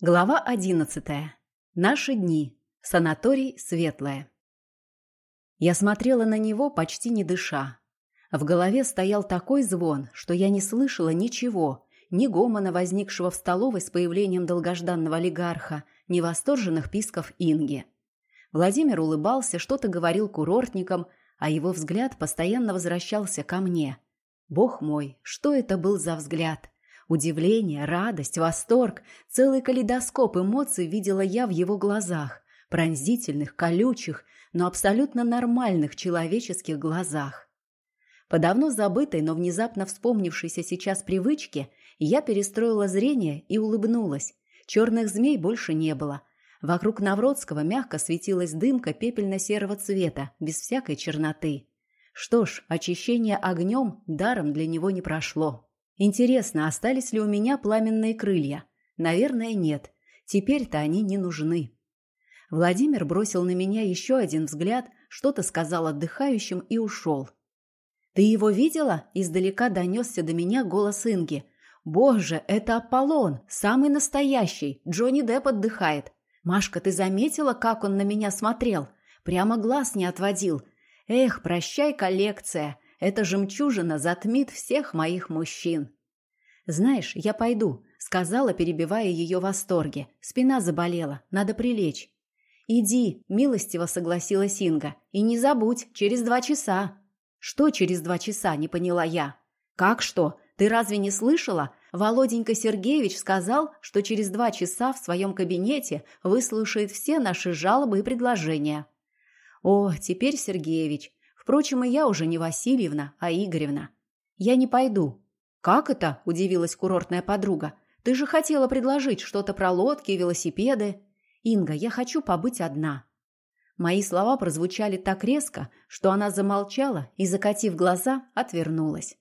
Глава одиннадцатая. Наши дни. Санаторий Светлое. Я смотрела на него, почти не дыша. В голове стоял такой звон, что я не слышала ничего, ни гомона, возникшего в столовой с появлением долгожданного олигарха, ни восторженных писков Инги. Владимир улыбался, что-то говорил курортникам, а его взгляд постоянно возвращался ко мне. Бог мой, что это был за взгляд? Удивление, радость, восторг, целый калейдоскоп эмоций видела я в его глазах, пронзительных, колючих, но абсолютно нормальных человеческих глазах. По давно забытой, но внезапно вспомнившейся сейчас привычке, я перестроила зрение и улыбнулась. Черных змей больше не было. Вокруг Навродского мягко светилась дымка пепельно-серого цвета, без всякой черноты. Что ж, очищение огнем даром для него не прошло. Интересно, остались ли у меня пламенные крылья? Наверное, нет. Теперь-то они не нужны. Владимир бросил на меня еще один взгляд, что-то сказал отдыхающим и ушел. «Ты его видела?» – издалека донесся до меня голос Инги. «Боже, это Аполлон, самый настоящий, Джонни Депп отдыхает. Машка, ты заметила, как он на меня смотрел? Прямо глаз не отводил. Эх, прощай, коллекция, эта жемчужина затмит всех моих мужчин. «Знаешь, я пойду», — сказала, перебивая ее восторге. «Спина заболела, надо прилечь». «Иди», — милостиво согласилась Инга. «И не забудь, через два часа». «Что через два часа?» — не поняла я. «Как что? Ты разве не слышала? Володенька Сергеевич сказал, что через два часа в своем кабинете выслушает все наши жалобы и предложения». «О, теперь Сергеевич. Впрочем, и я уже не Васильевна, а Игоревна. Я не пойду. Как это? удивилась курортная подруга. Ты же хотела предложить что-то про лодки и велосипеды. Инга, я хочу побыть одна. Мои слова прозвучали так резко, что она замолчала и, закатив глаза, отвернулась.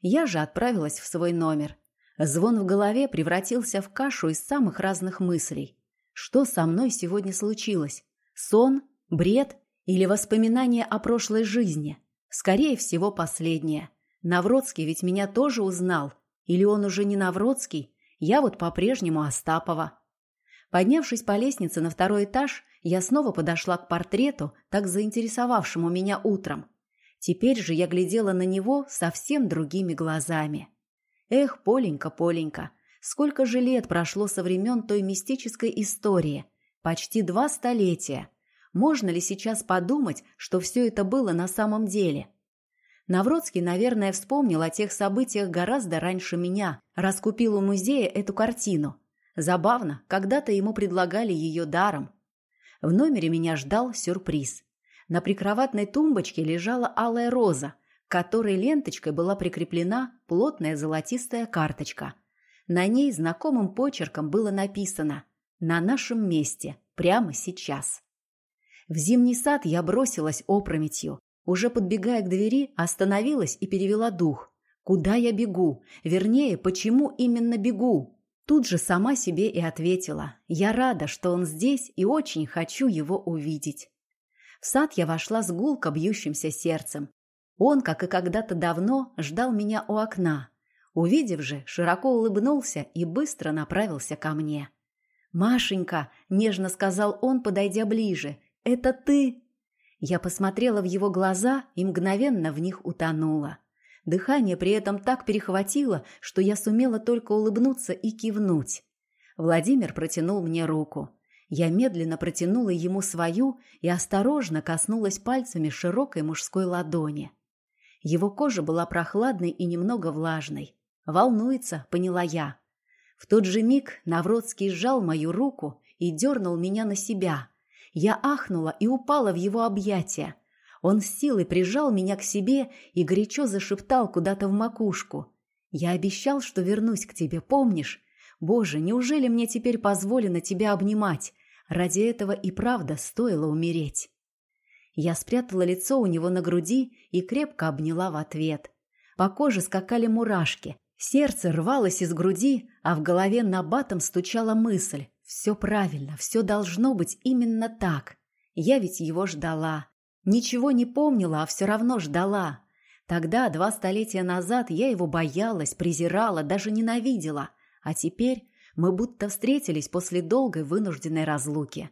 Я же отправилась в свой номер. Звон в голове превратился в кашу из самых разных мыслей. Что со мной сегодня случилось? Сон? Бред? Или воспоминания о прошлой жизни? Скорее всего, последнее. Навродский ведь меня тоже узнал. Или он уже не Навродский? Я вот по-прежнему Остапова. Поднявшись по лестнице на второй этаж, я снова подошла к портрету, так заинтересовавшему меня утром. Теперь же я глядела на него совсем другими глазами. Эх, Поленька, Поленька, сколько же лет прошло со времен той мистической истории? Почти два столетия. Можно ли сейчас подумать, что все это было на самом деле? Навродский, наверное, вспомнил о тех событиях гораздо раньше меня, раскупил у музея эту картину. Забавно, когда-то ему предлагали ее даром. В номере меня ждал сюрприз. На прикроватной тумбочке лежала алая роза, к которой ленточкой была прикреплена плотная золотистая карточка. На ней знакомым почерком было написано «На нашем месте, прямо сейчас». В зимний сад я бросилась опрометью. Уже подбегая к двери, остановилась и перевела дух. Куда я бегу? Вернее, почему именно бегу? Тут же сама себе и ответила. Я рада, что он здесь и очень хочу его увидеть. В сад я вошла с гулко бьющимся сердцем. Он, как и когда-то давно, ждал меня у окна. Увидев же, широко улыбнулся и быстро направился ко мне. «Машенька», — нежно сказал он, подойдя ближе, это ты?» Я посмотрела в его глаза и мгновенно в них утонула. Дыхание при этом так перехватило, что я сумела только улыбнуться и кивнуть. Владимир протянул мне руку. Я медленно протянула ему свою и осторожно коснулась пальцами широкой мужской ладони. Его кожа была прохладной и немного влажной. «Волнуется», — поняла я. В тот же миг Навродский сжал мою руку и дернул меня на себя — я ахнула и упала в его объятия. Он с силой прижал меня к себе и горячо зашептал куда-то в макушку. «Я обещал, что вернусь к тебе, помнишь? Боже, неужели мне теперь позволено тебя обнимать? Ради этого и правда стоило умереть». Я спрятала лицо у него на груди и крепко обняла в ответ. По коже скакали мурашки, сердце рвалось из груди, а в голове набатом стучала мысль. Все правильно, все должно быть именно так. Я ведь его ждала. Ничего не помнила, а все равно ждала. Тогда, два столетия назад, я его боялась, презирала, даже ненавидела. А теперь Мы будто встретились после долгой вынужденной разлуки.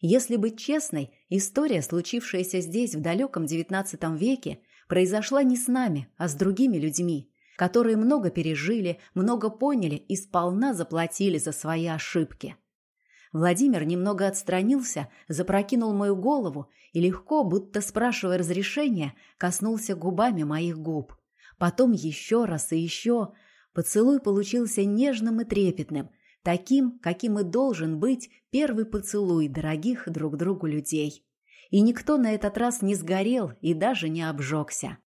Если быть честной, история, случившаяся здесь в далеком XIX веке, произошла не с нами, а с другими людьми, которые много пережили, много поняли и сполна заплатили за свои ошибки. Владимир немного отстранился, запрокинул мою голову и легко, будто спрашивая разрешения, коснулся губами моих губ. Потом еще раз и еще. Поцелуй получился нежным и трепетным, таким, каким и должен быть первый поцелуй дорогих друг другу людей. И никто на этот раз не сгорел и даже не обжегся.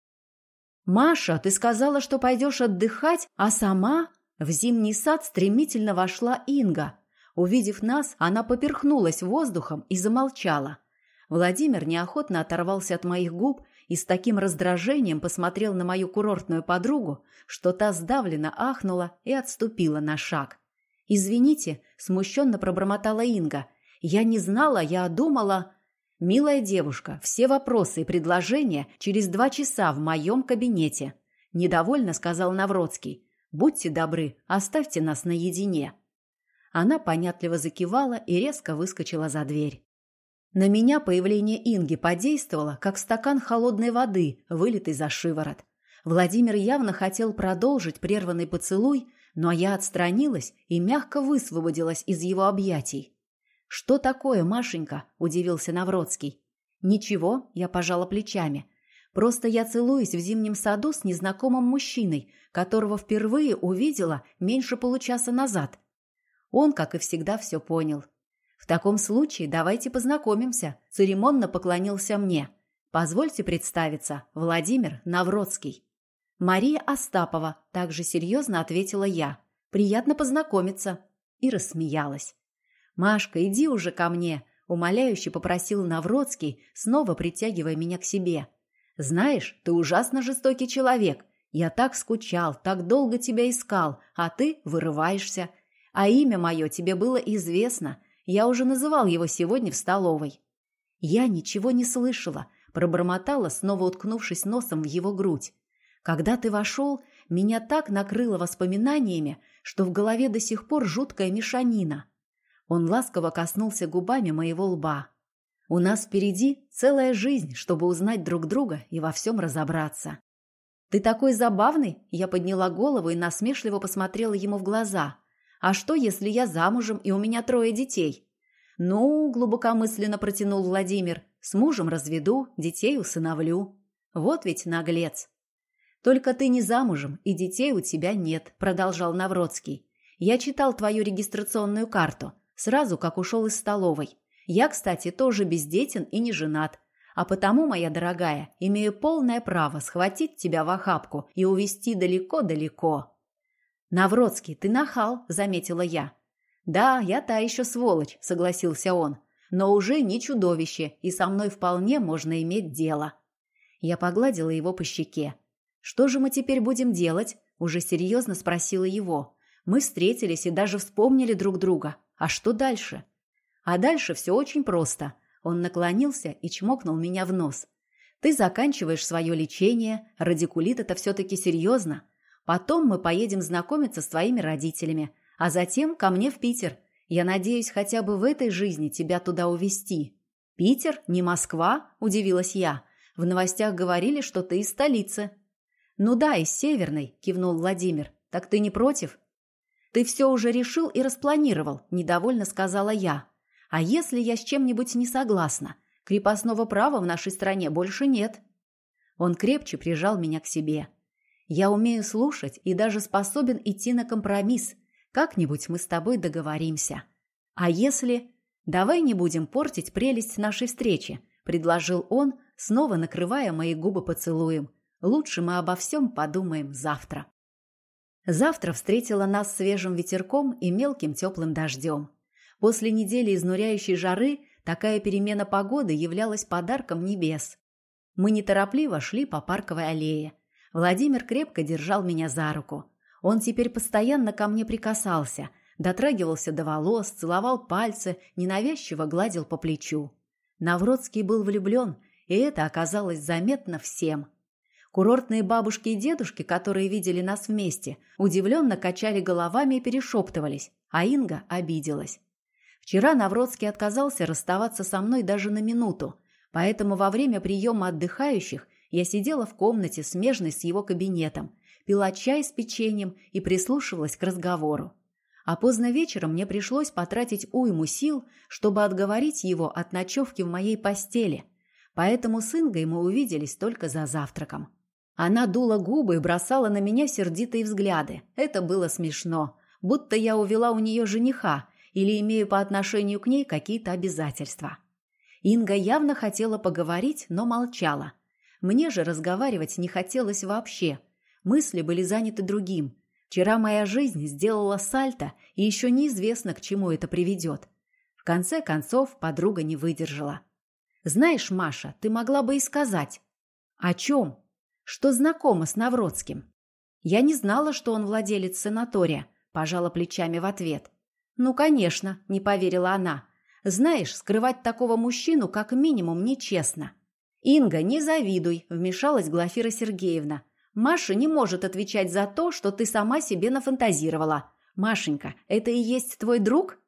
«Маша, ты сказала, что пойдешь отдыхать, а сама...» В зимний сад стремительно вошла Инга. Увидев нас, она поперхнулась воздухом и замолчала. Владимир неохотно оторвался от моих губ и с таким раздражением посмотрел на мою курортную подругу, что та сдавленно ахнула и отступила на шаг. «Извините», – смущенно пробормотала Инга. «Я не знала, я думала...» «Милая девушка, все вопросы и предложения через два часа в моем кабинете», – недовольно сказал Навроцкий. «Будьте добры, оставьте нас наедине». Она понятливо закивала и резко выскочила за дверь. На меня появление Инги подействовало, как стакан холодной воды, вылитый за шиворот. Владимир явно хотел продолжить прерванный поцелуй, но я отстранилась и мягко высвободилась из его объятий. «Что такое, Машенька?» – удивился Навроцкий. «Ничего», – я пожала плечами. «Просто я целуюсь в зимнем саду с незнакомым мужчиной, которого впервые увидела меньше получаса назад». Он, как и всегда, все понял. В таком случае давайте познакомимся. Церемонно поклонился мне. Позвольте представиться, Владимир Навродский. Мария Остапова, также серьезно ответила я. Приятно познакомиться. И рассмеялась. Машка, иди уже ко мне, умоляюще попросил Навродский, снова притягивая меня к себе. Знаешь, ты ужасно жестокий человек. Я так скучал, так долго тебя искал, а ты вырываешься. А имя мое тебе было известно, я уже называл его сегодня в столовой. Я ничего не слышала, пробормотала, снова уткнувшись носом в его грудь. Когда ты вошел, меня так накрыло воспоминаниями, что в голове до сих пор жуткая мешанина. Он ласково коснулся губами моего лба. У нас впереди целая жизнь, чтобы узнать друг друга и во всем разобраться. «Ты такой забавный!» Я подняла голову и насмешливо посмотрела ему в глаза. А что, если я замужем и у меня трое детей? Ну, глубокомысленно протянул Владимир, с мужем разведу, детей усыновлю. Вот ведь наглец. Только ты не замужем, и детей у тебя нет, продолжал Навроцкий. Я читал твою регистрационную карту, сразу как ушел из столовой. Я, кстати, тоже бездетен и не женат. А потому, моя дорогая, имею полное право схватить тебя в охапку и увезти далеко-далеко. «Навроцкий, ты нахал», — заметила я. «Да, я та еще сволочь», — согласился он. «Но уже не чудовище, и со мной вполне можно иметь дело». Я погладила его по щеке. «Что же мы теперь будем делать?» — уже серьезно спросила его. «Мы встретились и даже вспомнили друг друга. А что дальше?» «А дальше все очень просто». Он наклонился и чмокнул меня в нос. «Ты заканчиваешь свое лечение, радикулит – это все-таки серьезно. Потом мы поедем знакомиться с твоими родителями, а затем ко мне в Питер. Я надеюсь хотя бы в этой жизни тебя туда увезти. Питер? Не Москва? Удивилась я. В новостях говорили, что ты из столицы. Ну да, из Северной, кивнул Владимир. Так ты не против? Ты все уже решил и распланировал, недовольно сказала я. А если я с чем-нибудь не согласна? Крепостного права в нашей стране больше нет. Он крепче прижал меня к себе. Я умею слушать и даже способен идти на компромисс. Как-нибудь мы с тобой договоримся. А если... Давай не будем портить прелесть нашей встречи, предложил он, снова накрывая мои губы поцелуем. Лучше мы обо всем подумаем завтра. Завтра встретила нас свежим ветерком и мелким теплым дождем. После недели изнуряющей жары такая перемена погоды являлась подарком небес. Мы неторопливо шли по парковой аллее. Владимир крепко держал меня за руку. Он теперь постоянно ко мне прикасался, дотрагивался до волос, целовал пальцы, ненавязчиво гладил по плечу. Навродский был влюблен, и это оказалось заметно всем. Курортные бабушки и дедушки, которые видели нас вместе, удивленно качали головами и перешептывались. а Инга обиделась. Вчера Навродский отказался расставаться со мной даже на минуту, поэтому во время приема отдыхающих я сидела в комнате, смежной с его кабинетом, пила чай с печеньем и прислушивалась к разговору. А поздно вечером мне пришлось потратить уйму сил, чтобы отговорить его от ночевки в моей постели, поэтому с Ингой мы увиделись только за завтраком. Она дула губы и бросала на меня сердитые взгляды. Это было смешно, будто я увела у нее жениха или имею по отношению к ней какие-то обязательства. Инга явно хотела поговорить, но молчала. Мне же разговаривать не хотелось вообще. Мысли были заняты другим. Вчера моя жизнь сделала сальто, и еще неизвестно, к чему это приведет. В конце концов, подруга не выдержала. «Знаешь, Маша, ты могла бы и сказать». «О чем?» Что знакома с Навродским. Я не знала, что он владелец санатория, пожала плечами в ответ. Ну, конечно, не поверила она. Знаешь, скрывать такого мужчину как минимум нечестно. Инга, не завидуй, вмешалась Глафира Сергеевна. Маша не может отвечать за то, что ты сама себе нафантазировала. Машенька, это и есть твой друг?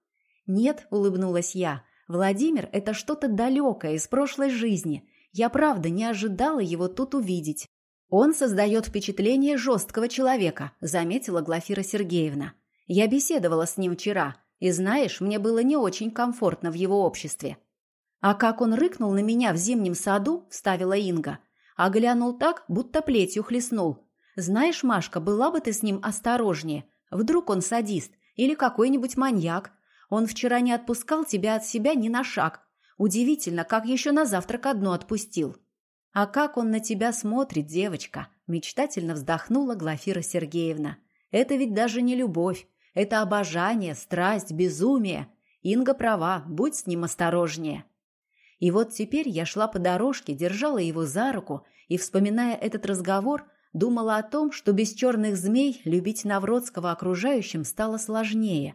Нет, улыбнулась я. Владимир – это что-то далекое из прошлой жизни. Я правда не ожидала его тут увидеть. «Он создает впечатление жесткого человека», – заметила Глафира Сергеевна. «Я беседовала с ним вчера, и, знаешь, мне было не очень комфортно в его обществе». «А как он рыкнул на меня в зимнем саду?» – вставила Инга. А глянул так, будто плетью хлестнул. «Знаешь, Машка, была бы ты с ним осторожнее. Вдруг он садист или какой-нибудь маньяк. Он вчера не отпускал тебя от себя ни на шаг. Удивительно, как еще на завтрак одну отпустил». «А как он на тебя смотрит, девочка?» – мечтательно вздохнула Глафира Сергеевна. «Это ведь даже не любовь. Это обожание, страсть, безумие. Инга права, будь с ним осторожнее». И вот теперь я шла по дорожке, держала его за руку и, вспоминая этот разговор, думала о том, что без черных змей любить Навродского окружающим стало сложнее.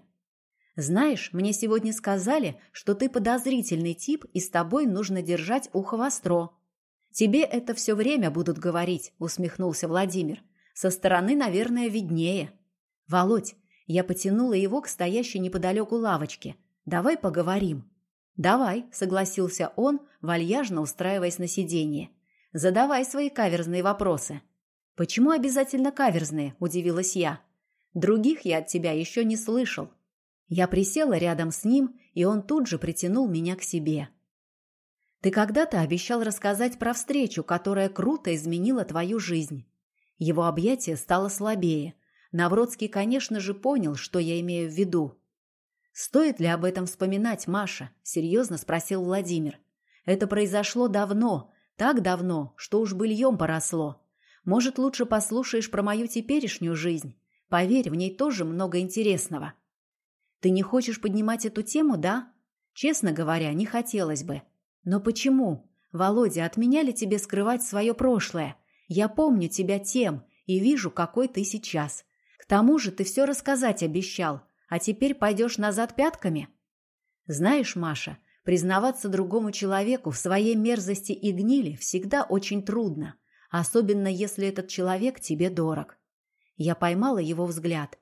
«Знаешь, мне сегодня сказали, что ты подозрительный тип, и с тобой нужно держать ухо востро», «Тебе это все время будут говорить», — усмехнулся Владимир. «Со стороны, наверное, виднее». «Володь, я потянула его к стоящей неподалеку лавочке. Давай поговорим». «Давай», — согласился он, вальяжно устраиваясь на сиденье. «Задавай свои каверзные вопросы». «Почему обязательно каверзные?» – удивилась я. «Других я от тебя еще не слышал». Я присела рядом с ним, и он тут же притянул меня к себе. Ты когда-то обещал рассказать про встречу, которая круто изменила твою жизнь. Его объятие стало слабее. Навродский, конечно же, понял, что я имею в виду. «Стоит ли об этом вспоминать, Маша?» – серьезно спросил Владимир. «Это произошло давно, так давно, что уж быльем поросло. Может, лучше послушаешь про мою теперешнюю жизнь? Поверь, в ней тоже много интересного». «Ты не хочешь поднимать эту тему, да?» «Честно говоря, не хотелось бы». Но почему? Володя, от меня ли тебе скрывать свое прошлое? Я помню тебя тем и вижу, какой ты сейчас. К тому же ты все рассказать обещал, а теперь пойдешь назад пятками? Знаешь, Маша, признаваться другому человеку в своей мерзости и гнили всегда очень трудно, особенно если этот человек тебе дорог. Я поймала его взгляд.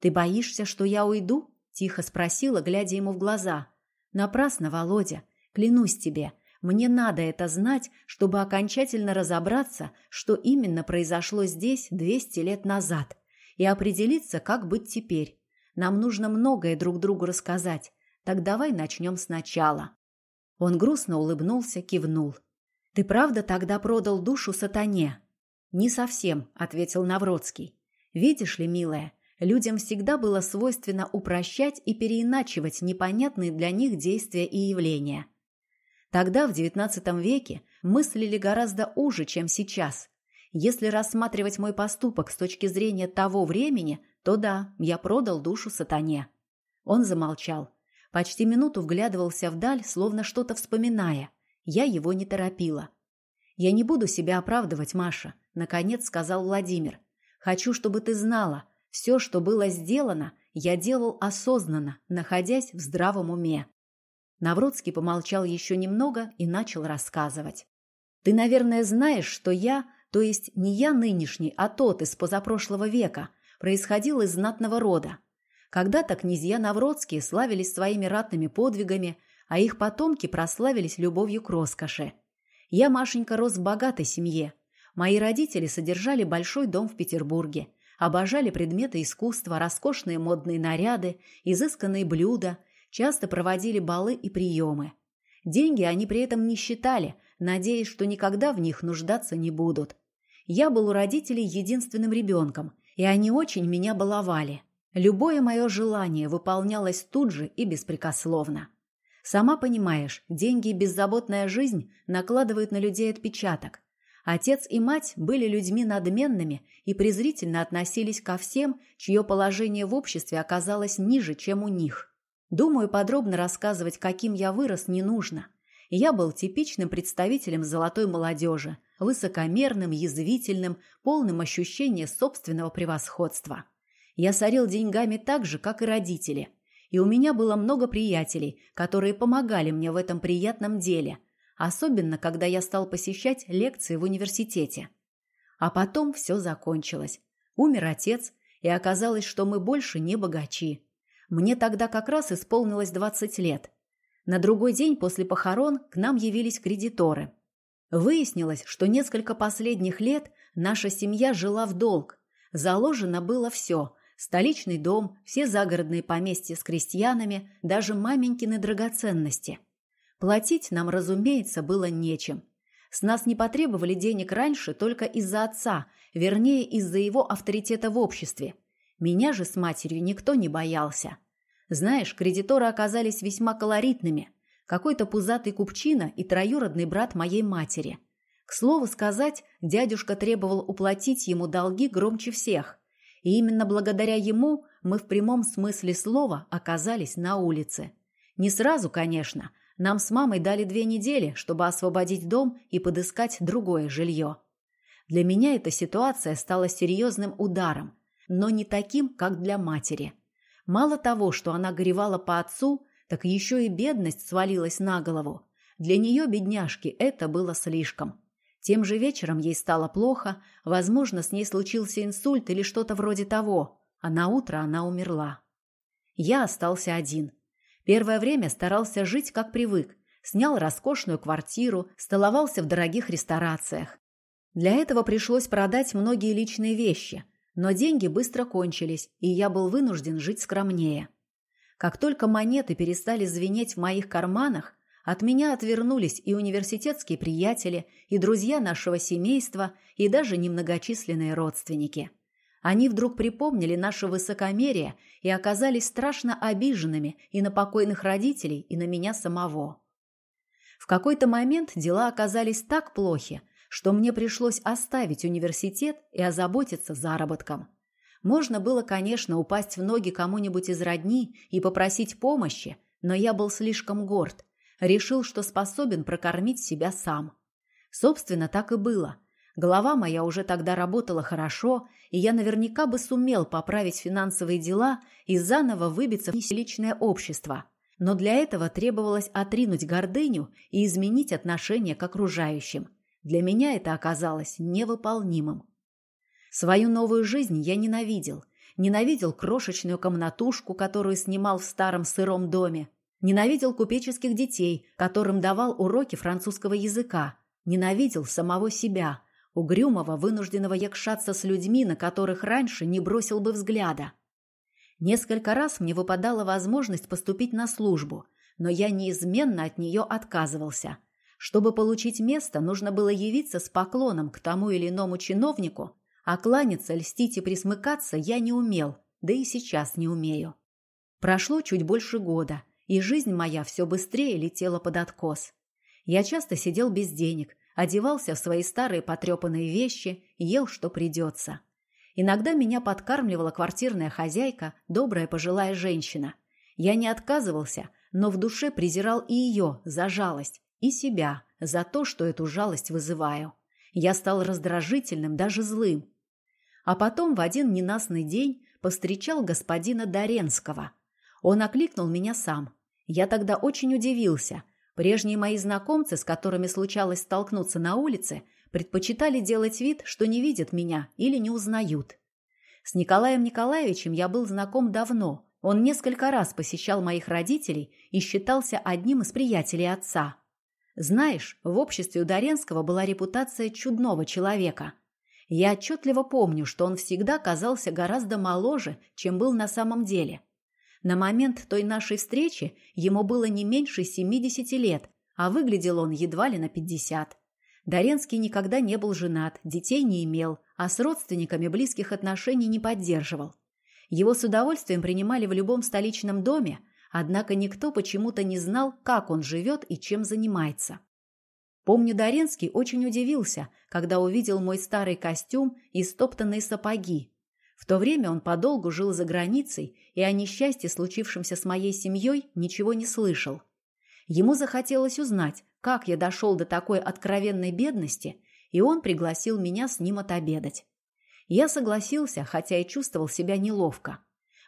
«Ты боишься, что я уйду?» – тихо спросила, глядя ему в глаза. «Напрасно, Володя. Клянусь тебе, мне надо это знать, чтобы окончательно разобраться, что именно произошло здесь 200 лет назад, и определиться, как быть теперь. Нам нужно многое друг другу рассказать. Так давай начнем сначала». Он грустно улыбнулся, кивнул. «Ты правда тогда продал душу сатане?» «Не совсем», — ответил Навродский. «Видишь ли, милая, людям всегда было свойственно упрощать и переиначивать непонятные для них действия и явления. Тогда, в XIX веке, мыслили гораздо уже, чем сейчас. Если рассматривать мой поступок с точки зрения того времени, то да, я продал душу сатане. Он замолчал. Почти минуту вглядывался вдаль, словно что-то вспоминая. Я его не торопила. «Я не буду себя оправдывать, Маша», — наконец сказал Владимир. «Хочу, чтобы ты знала, все, что было сделано, я делал осознанно, находясь в здравом уме. Навродский помолчал еще немного и начал рассказывать. «Ты, наверное, знаешь, что я, то есть не я нынешний, а тот из позапрошлого века, происходил из знатного рода. Когда-то князья Навродские славились своими ратными подвигами, а их потомки прославились любовью к роскоши. Я, Машенька, рос в богатой семье. Мои родители содержали большой дом в Петербурге, обожали предметы искусства, роскошные модные наряды, изысканные блюда, часто проводили балы и приемы. Деньги они при этом не считали, надеясь, что никогда в них нуждаться не будут. Я был у родителей единственным ребенком, и они очень меня баловали – Любое мое желание выполнялось тут же и беспрекословно. Сама понимаешь, деньги и беззаботная жизнь накладывают на людей отпечаток. Отец и мать были людьми надменными и презрительно относились ко всем, чье положение в обществе оказалось ниже, чем у них. Думаю, подробно рассказывать, каким я вырос, не нужно. Я был типичным представителем золотой молодежи, высокомерным, язвительным, полным ощущения собственного превосходства. Я сорил деньгами так же, как и родители. И у меня было много приятелей, которые помогали мне в этом приятном деле, особенно когда я стал посещать лекции в университете. А потом все закончилось. Умер отец, и оказалось, что мы больше не богачи. Мне тогда как раз исполнилось 20 лет. На другой день после похорон к нам явились кредиторы. Выяснилось, что несколько последних лет наша семья жила в долг. Заложено было все Столичный дом, все загородные поместья с крестьянами, даже маменькины драгоценности. Платить нам, разумеется, было нечем. С нас не потребовали денег раньше только из-за отца, вернее, из-за его авторитета в обществе. Меня же с матерью никто не боялся. Знаешь, кредиторы оказались весьма колоритными. Какой-то пузатый купчина и троюродный брат моей матери. К слову сказать, дядюшка требовал уплатить ему долги громче всех. И именно благодаря ему мы в прямом смысле слова оказались на улице. Не сразу, конечно. Нам с мамой дали две недели, чтобы освободить дом и подыскать другое жилье. Для меня эта ситуация стала серьезным ударом, но не таким, как для матери. Мало того, что она горевала по отцу, так еще и бедность свалилась на голову. Для нее, бедняжки, это было слишком. Тем же вечером ей стало плохо, возможно, с ней случился инсульт или что-то вроде того, а на утро она умерла. Я остался один. Первое время старался жить как привык, снял роскошную квартиру, столовался в дорогих ресторациях. Для этого пришлось продать многие личные вещи, но деньги быстро кончились, и я был вынужден жить скромнее. Как только монеты перестали звенеть в моих карманах, от меня отвернулись и университетские приятели, и друзья нашего семейства, и даже немногочисленные родственники. Они вдруг припомнили наше высокомерие и оказались страшно обиженными и на покойных родителей, и на меня самого. В какой-то момент дела оказались так плохи, что мне пришлось оставить университет и озаботиться заработком. Можно было, конечно, упасть в ноги кому-нибудь из родни и попросить помощи, но я был слишком горд – решил, что способен прокормить себя сам. Собственно, так и было. Голова моя уже тогда работала хорошо, и я наверняка бы сумел поправить финансовые дела и заново выбиться в личное общество. Но для этого требовалось отринуть гордыню и изменить отношение к окружающим. Для меня это оказалось невыполнимым. Свою новую жизнь я ненавидел. Ненавидел крошечную комнатушку, которую снимал в старом сыром доме, Ненавидел купеческих детей, которым давал уроки французского языка. Ненавидел самого себя, угрюмого, вынужденного якшаться с людьми, на которых раньше не бросил бы взгляда. Несколько раз мне выпадала возможность поступить на службу, но я неизменно от нее отказывался. Чтобы получить место, нужно было явиться с поклоном к тому или иному чиновнику, а кланяться, льстить и присмыкаться я не умел, да и сейчас не умею. Прошло чуть больше года – и жизнь моя все быстрее летела под откос. Я часто сидел без денег, одевался в свои старые потрепанные вещи, ел, что придется. Иногда меня подкармливала квартирная хозяйка, добрая пожилая женщина. Я не отказывался, но в душе презирал и ее за жалость, и себя за то, что эту жалость вызываю. Я стал раздражительным, даже злым. А потом в один ненастный день повстречал господина Доренского. Он окликнул меня сам. Я тогда очень удивился. Прежние мои знакомцы, с которыми случалось столкнуться на улице, предпочитали делать вид, что не видят меня или не узнают. С Николаем Николаевичем я был знаком давно, Он несколько раз посещал моих родителей и считался одним из приятелей отца. Знаешь, в обществе у Доренского была репутация чудного человека. Я отчетливо помню, что он всегда казался гораздо моложе, чем был на самом деле. На момент той нашей встречи ему было не меньше 70 лет, а выглядел он едва ли на 50. Доренский никогда не был женат, детей не имел, а с родственниками близких отношений не поддерживал. Его с удовольствием принимали в любом столичном доме, однако никто почему-то не знал, как он живет и чем занимается. Помню, Доренский очень удивился, когда увидел мой старый костюм и стоптанные сапоги. В то время он подолгу жил за границей и о несчастье, случившемся с моей семьей, ничего не слышал. Ему захотелось узнать, как я дошел до такой откровенной бедности, и он пригласил меня с ним отобедать. Я согласился, хотя и чувствовал себя неловко.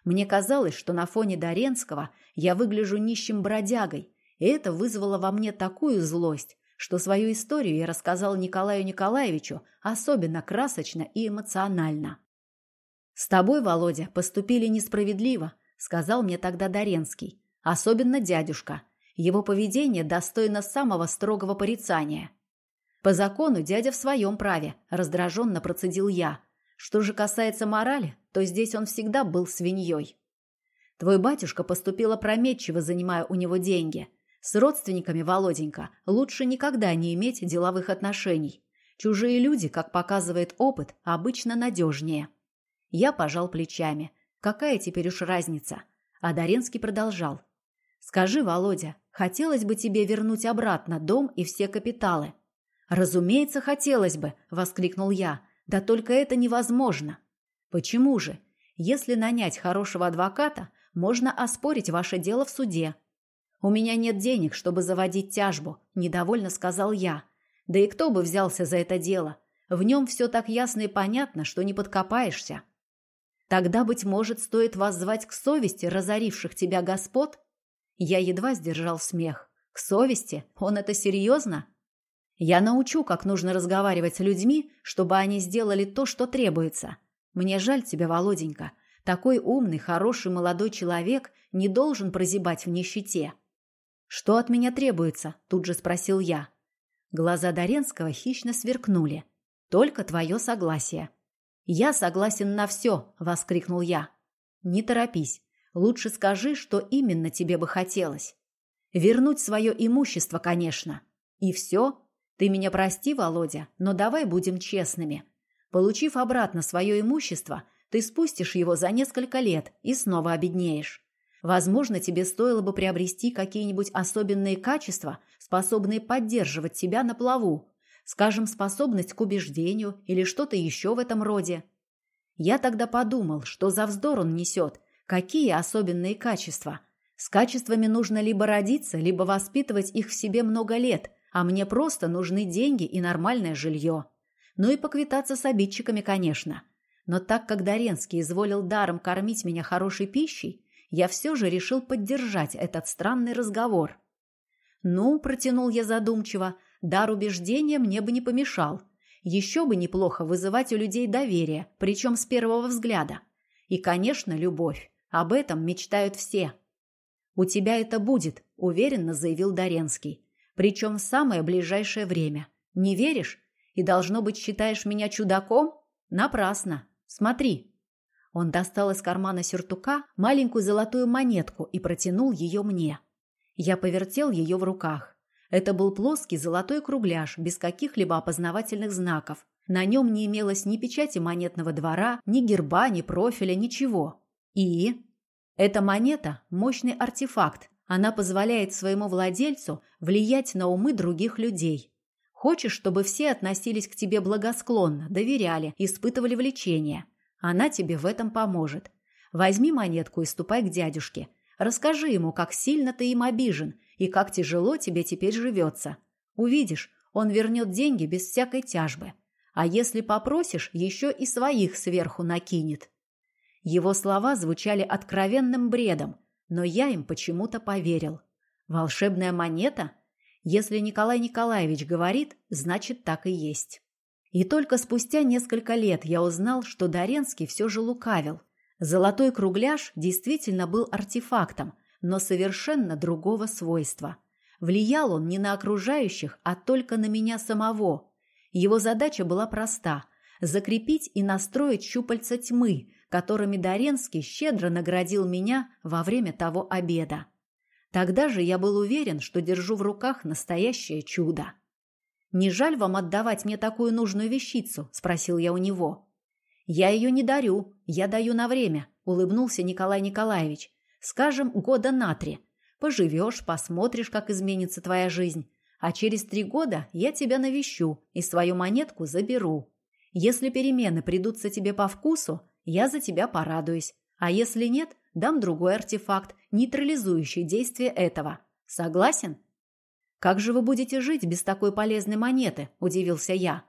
Мне казалось, что на фоне Доренского я выгляжу нищим бродягой, и это вызвало во мне такую злость, что свою историю я рассказал Николаю Николаевичу особенно красочно и эмоционально. «С тобой, Володя, поступили несправедливо», — сказал мне тогда Доренский. «Особенно дядюшка. Его поведение достойно самого строгого порицания. По закону дядя в своем праве, раздраженно процедил я. Что же касается морали, то здесь он всегда был свиньей. Твой батюшка поступил опрометчиво, занимая у него деньги. С родственниками, Володенька, лучше никогда не иметь деловых отношений. Чужие люди, как показывает опыт, обычно надежнее. Я пожал плечами. Какая теперь уж разница? А Доренский продолжал. «Скажи, Володя, Хотелось бы тебе вернуть обратно дом и все капиталы. Разумеется, хотелось бы, воскликнул я. Да только это невозможно. Почему же? Если нанять хорошего адвоката, можно оспорить ваше дело в суде. У меня нет денег, чтобы заводить тяжбу, недовольно сказал я. Да и кто бы взялся за это дело? В нем все так ясно и понятно, что не подкопаешься. Тогда, быть может, стоит вас звать к совести разоривших тебя господ я едва сдержал смех. К совести? Он это серьезно? Я научу, как нужно разговаривать с людьми, чтобы они сделали то, что требуется. Мне жаль тебя, Володенька. Такой умный, хороший молодой человек не должен прозябать в нищете. Что от меня требуется? Тут же спросил я. Глаза Доренского хищно сверкнули. Только твое согласие. Я согласен на все, воскликнул я. Не торопись. Лучше скажи, что именно тебе бы хотелось. Вернуть свое имущество, конечно. И все. Ты меня прости, Володя, но давай будем честными. Получив обратно свое имущество, ты спустишь его за несколько лет и снова обеднеешь. Возможно, тебе стоило бы приобрести какие-нибудь особенные качества, способные поддерживать тебя на плаву, скажем, способность к убеждению или что-то еще в этом роде. Я тогда подумал, что за вздор он несет, Какие особенные качества? С качествами нужно либо родиться, либо воспитывать их в себе много лет, а мне просто нужны деньги и нормальное жилье. Ну и поквитаться с обидчиками, конечно. Но так как Доренский изволил даром кормить меня хорошей пищей, я все же решил поддержать этот странный разговор. «Ну», — протянул я задумчиво, — «дар убеждения мне бы не помешал. Еще бы неплохо вызывать у людей доверие, причем с первого взгляда. И, конечно, любовь. Об этом мечтают все. «У тебя это будет», – уверенно заявил Доренский. «Причем в самое ближайшее время. Не веришь? И, должно быть, считаешь меня чудаком? Напрасно. Смотри». Он достал из кармана сюртука маленькую золотую монетку и протянул ее мне. Я повертел ее в руках. Это был плоский золотой кругляш, без каких-либо опознавательных знаков. На нем не имелось ни печати монетного двора, ни герба, ни профиля, ничего. И? Эта монета – мощный артефакт. Она позволяет своему владельцу влиять на умы других людей. Хочешь, чтобы все относились к тебе благосклонно, доверяли, испытывали влечение? Она тебе в этом поможет. Возьми монетку и ступай к дядюшке. Расскажи ему, как сильно ты им обижен и как тяжело тебе теперь живется. Увидишь, он вернет деньги без всякой тяжбы. А если попросишь, еще и своих сверху накинет. Его слова звучали откровенным бредом, но я им почему-то поверил. Волшебная монета? Если Николай Николаевич говорит, значит так и есть. И только спустя несколько лет я узнал, что Доренский все же лукавил. Золотой кругляш действительно был артефактом, но совершенно другого свойства. Влиял он не на окружающих, а только на меня самого. Его задача была проста – закрепить и настроить щупальца тьмы, которыми Доренский щедро наградил меня во время того обеда. Тогда же я был уверен, что держу в руках настоящее чудо. «Не жаль вам отдавать мне такую нужную вещицу?» – спросил я у него. «Я ее не дарю, я даю на время», – улыбнулся Николай Николаевич. «Скажем, года на три. Поживешь, посмотришь, как изменится твоя жизнь. А через три года я тебя навещу и свою монетку заберу. Если перемены придутся тебе по вкусу, я за тебя порадуюсь. А если нет, дам другой артефакт, нейтрализующий действие этого. Согласен?» «Как же вы будете жить без такой полезной монеты?» – удивился я.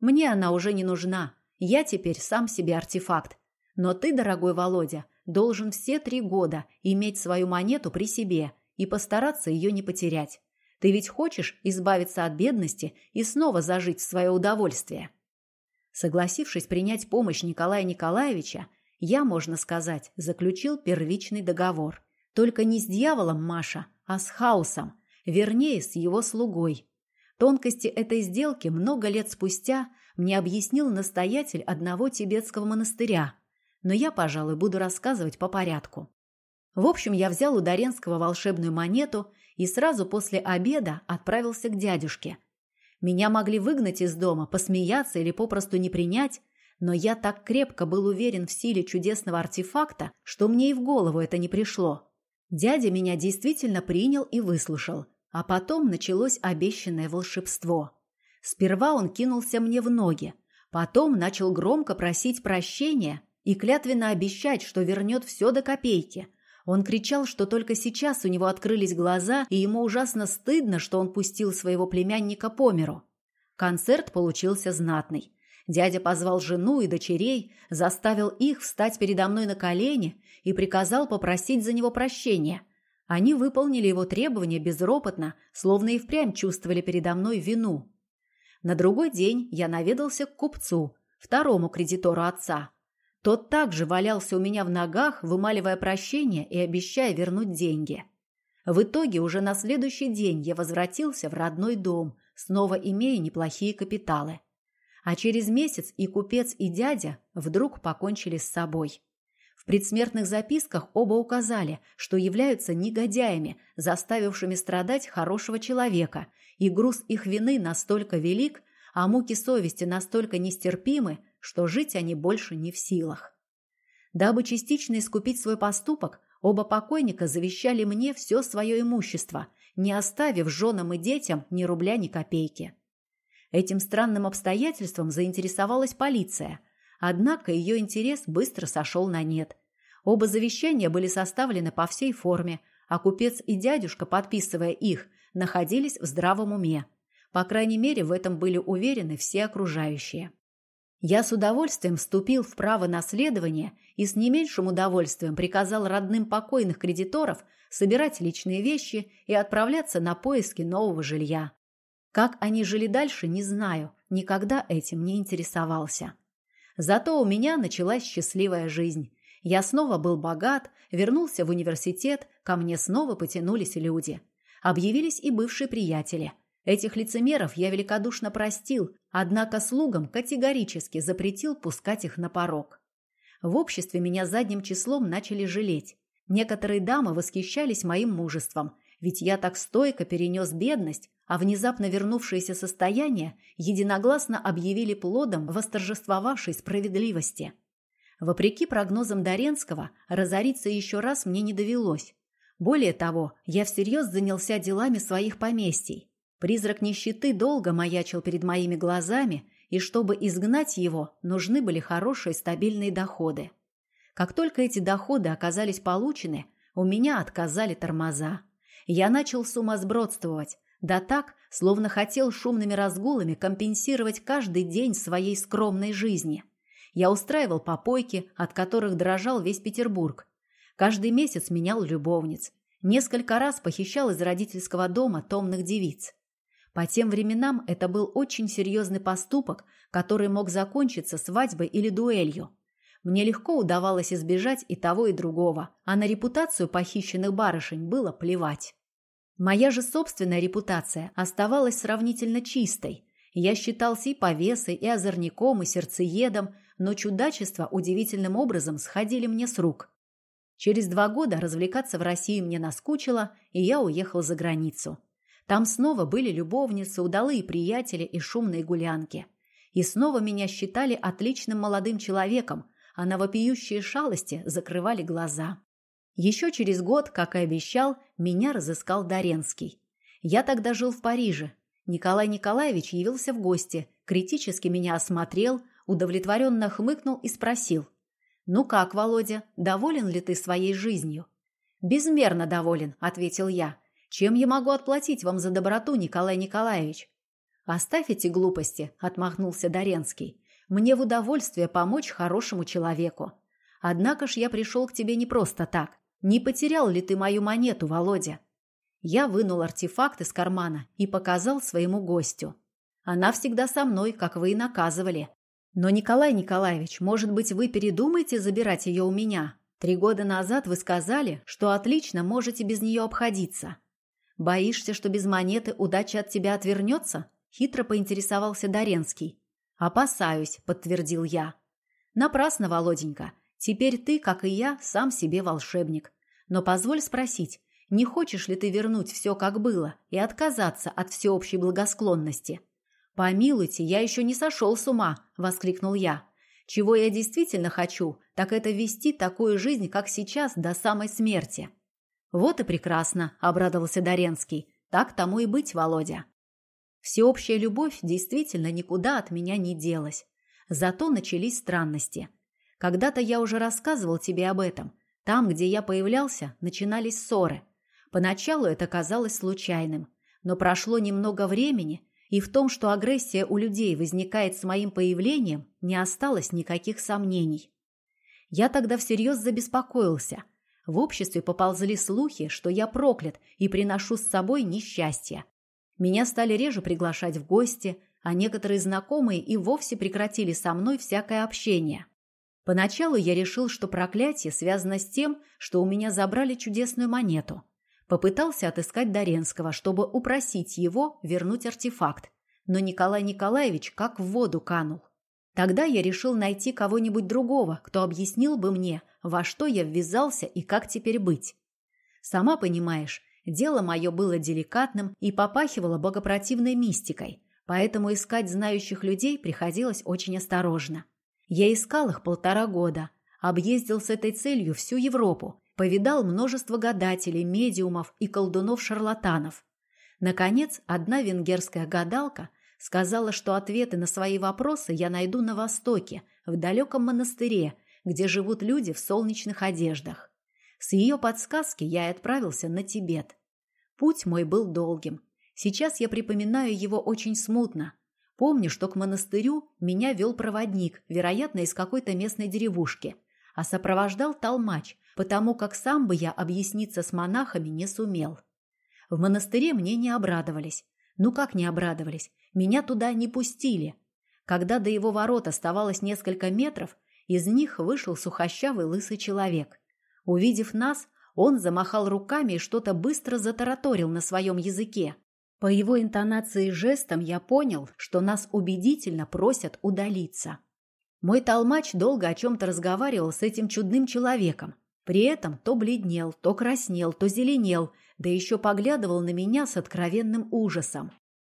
«Мне она уже не нужна. Я теперь сам себе артефакт. Но ты, дорогой Володя, должен все три года иметь свою монету при себе и постараться ее не потерять. Ты ведь хочешь избавиться от бедности и снова зажить в свое удовольствие?» Согласившись принять помощь Николая Николаевича, я, можно сказать, заключил первичный договор. Только не с дьяволом Маша, а с хаосом, вернее, с его слугой. Тонкости этой сделки много лет спустя мне объяснил настоятель одного тибетского монастыря, но я, пожалуй, буду рассказывать по порядку. В общем, я взял у Доренского волшебную монету и сразу после обеда отправился к дядюшке. Меня могли выгнать из дома, посмеяться или попросту не принять, но я так крепко был уверен в силе чудесного артефакта, что мне и в голову это не пришло. Дядя меня действительно принял и выслушал, а потом началось обещанное волшебство. Сперва он кинулся мне в ноги, потом начал громко просить прощения и клятвенно обещать, что вернет все до копейки. Он кричал, что только сейчас у него открылись глаза, и ему ужасно стыдно, что он пустил своего племянника по миру. Концерт получился знатный. Дядя позвал жену и дочерей, заставил их встать передо мной на колени и приказал попросить за него прощения. Они выполнили его требования безропотно, словно и впрямь чувствовали передо мной вину. На другой день я наведался к купцу, второму кредитору отца. Тот также валялся у меня в ногах, вымаливая прощение и обещая вернуть деньги. В итоге уже на следующий день я возвратился в родной дом, снова имея неплохие капиталы. А через месяц и купец, и дядя вдруг покончили с собой. В предсмертных записках оба указали, что являются негодяями, заставившими страдать хорошего человека, и груз их вины настолько велик, а муки совести настолько нестерпимы, что жить они больше не в силах. Дабы частично искупить свой поступок, оба покойника завещали мне все свое имущество, не оставив женам и детям ни рубля, ни копейки. Этим странным обстоятельством заинтересовалась полиция, однако ее интерес быстро сошел на нет. Оба завещания были составлены по всей форме, а купец и дядюшка, подписывая их, находились в здравом уме. По крайней мере, в этом были уверены все окружающие. Я с удовольствием вступил в право наследования и с не меньшим удовольствием приказал родным покойных кредиторов собирать личные вещи и отправляться на поиски нового жилья. Как они жили дальше, не знаю, никогда этим не интересовался. Зато у меня началась счастливая жизнь. Я снова был богат, вернулся в университет, ко мне снова потянулись люди. Объявились и бывшие приятели. Этих лицемеров я великодушно простил, однако слугам категорически запретил пускать их на порог. В обществе меня задним числом начали жалеть. Некоторые дамы восхищались моим мужеством, ведь я так стойко перенес бедность, а внезапно вернувшееся состояние единогласно объявили плодом восторжествовавшей справедливости. Вопреки прогнозам Доренского, разориться еще раз мне не довелось. Более того, я всерьез занялся делами своих поместий. Призрак нищеты долго маячил перед моими глазами, и чтобы изгнать его, нужны были хорошие стабильные доходы. Как только эти доходы оказались получены, у меня отказали тормоза. Я начал сумасбродствовать, да так, словно хотел шумными разгулами компенсировать каждый день своей скромной жизни. Я устраивал попойки, от которых дрожал весь Петербург. Каждый месяц менял любовниц. Несколько раз похищал из родительского дома томных девиц. По тем временам это был очень серьезный поступок, который мог закончиться свадьбой или дуэлью. Мне легко удавалось избежать и того, и другого, а на репутацию похищенных барышень было плевать. Моя же собственная репутация оставалась сравнительно чистой. Я считался и повесой, и озорником, и сердцеедом, но чудачества удивительным образом сходили мне с рук. Через два года развлекаться в России мне наскучило, и я уехал за границу. Там снова были любовницы, удалые приятели и шумные гулянки. И снова меня считали отличным молодым человеком, а на вопиющие шалости закрывали глаза. Еще через год, как и обещал, меня разыскал Доренский. Я тогда жил в Париже. Николай Николаевич явился в гости, критически меня осмотрел, удовлетворенно хмыкнул и спросил. «Ну как, Володя, доволен ли ты своей жизнью?» «Безмерно доволен», — ответил я. «Чем я могу отплатить вам за доброту, Николай Николаевич?» «Оставь эти глупости», — отмахнулся Доренский. «Мне в удовольствие помочь хорошему человеку. Однако ж я пришел к тебе не просто так. Не потерял ли ты мою монету, Володя?» Я вынул артефакт из кармана и показал своему гостю. Она всегда со мной, как вы и наказывали. Но, Николай Николаевич, может быть, вы передумаете забирать ее у меня? Три года назад вы сказали, что отлично можете без нее обходиться. Боишься, что без монеты удача от тебя отвернется? Хитро поинтересовался Доренский. «Опасаюсь», — подтвердил я. «Напрасно, Володенька. Теперь ты, как и я, сам себе волшебник. Но позволь спросить, не хочешь ли ты вернуть все, как было, и отказаться от всеобщей благосклонности?» «Помилуйте, я еще не сошел с ума!» – воскликнул я. «Чего я действительно хочу, так это вести такую жизнь, как сейчас, до самой смерти». «Вот и прекрасно!» – обрадовался Доренский. «Так тому и быть, Володя». Всеобщая любовь действительно никуда от меня не делась. Зато начались странности. Когда-то я уже рассказывал тебе об этом. Там, где я появлялся, начинались ссоры. Поначалу это казалось случайным. Но прошло немного времени, и в том, что агрессия у людей возникает с моим появлением, не осталось никаких сомнений. Я тогда всерьез забеспокоился. В обществе поползли слухи, что я проклят и приношу с собой несчастье. Меня стали реже приглашать в гости, а некоторые знакомые и вовсе прекратили со мной всякое общение. Поначалу я решил, что проклятие связано с тем, что у меня забрали чудесную монету. Попытался отыскать Доренского, чтобы упросить его вернуть артефакт, но Николай Николаевич как в воду канул. Тогда я решил найти кого-нибудь другого, кто объяснил бы мне, во что я ввязался и как теперь быть. Сама понимаешь, Дело мое было деликатным и попахивало богопротивной мистикой, поэтому искать знающих людей приходилось очень осторожно. Я искал их полтора года, объездил с этой целью всю Европу, повидал множество гадателей, медиумов и колдунов-шарлатанов. Наконец, одна венгерская гадалка сказала, что ответы на свои вопросы я найду на Востоке, в далеком монастыре, где живут люди в солнечных одеждах. С ее подсказки я и отправился на Тибет. Путь мой был долгим. Сейчас я припоминаю его очень смутно. Помню, что к монастырю меня вел проводник, вероятно, из какой-то местной деревушки, а сопровождал толмач, потому как сам бы я объясниться с монахами не сумел. В монастыре мне не обрадовались. Ну как не обрадовались? Меня туда не пустили. Когда до его ворот оставалось несколько метров, из них вышел сухощавый лысый человек. Увидев нас, он замахал руками и что-то быстро затараторил на своем языке. По его интонации и жестам я понял, что нас убедительно просят удалиться. Мой толмач долго о чем-то разговаривал с этим чудным человеком. При этом то бледнел, то краснел, то зеленел, да еще поглядывал на меня с откровенным ужасом.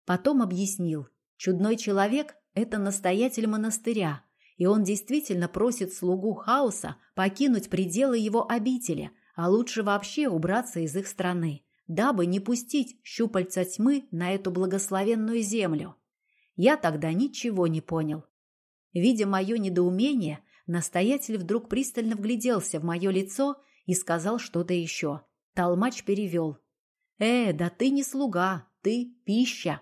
Потом объяснил. Чудной человек – это настоятель монастыря, и он действительно просит слугу хаоса покинуть пределы его обители, а лучше вообще убраться из их страны, дабы не пустить щупальца тьмы на эту благословенную землю. Я тогда ничего не понял. Видя мое недоумение, настоятель вдруг пристально вгляделся в мое лицо и сказал что-то еще. Толмач перевел. «Э, да ты не слуга, ты пища».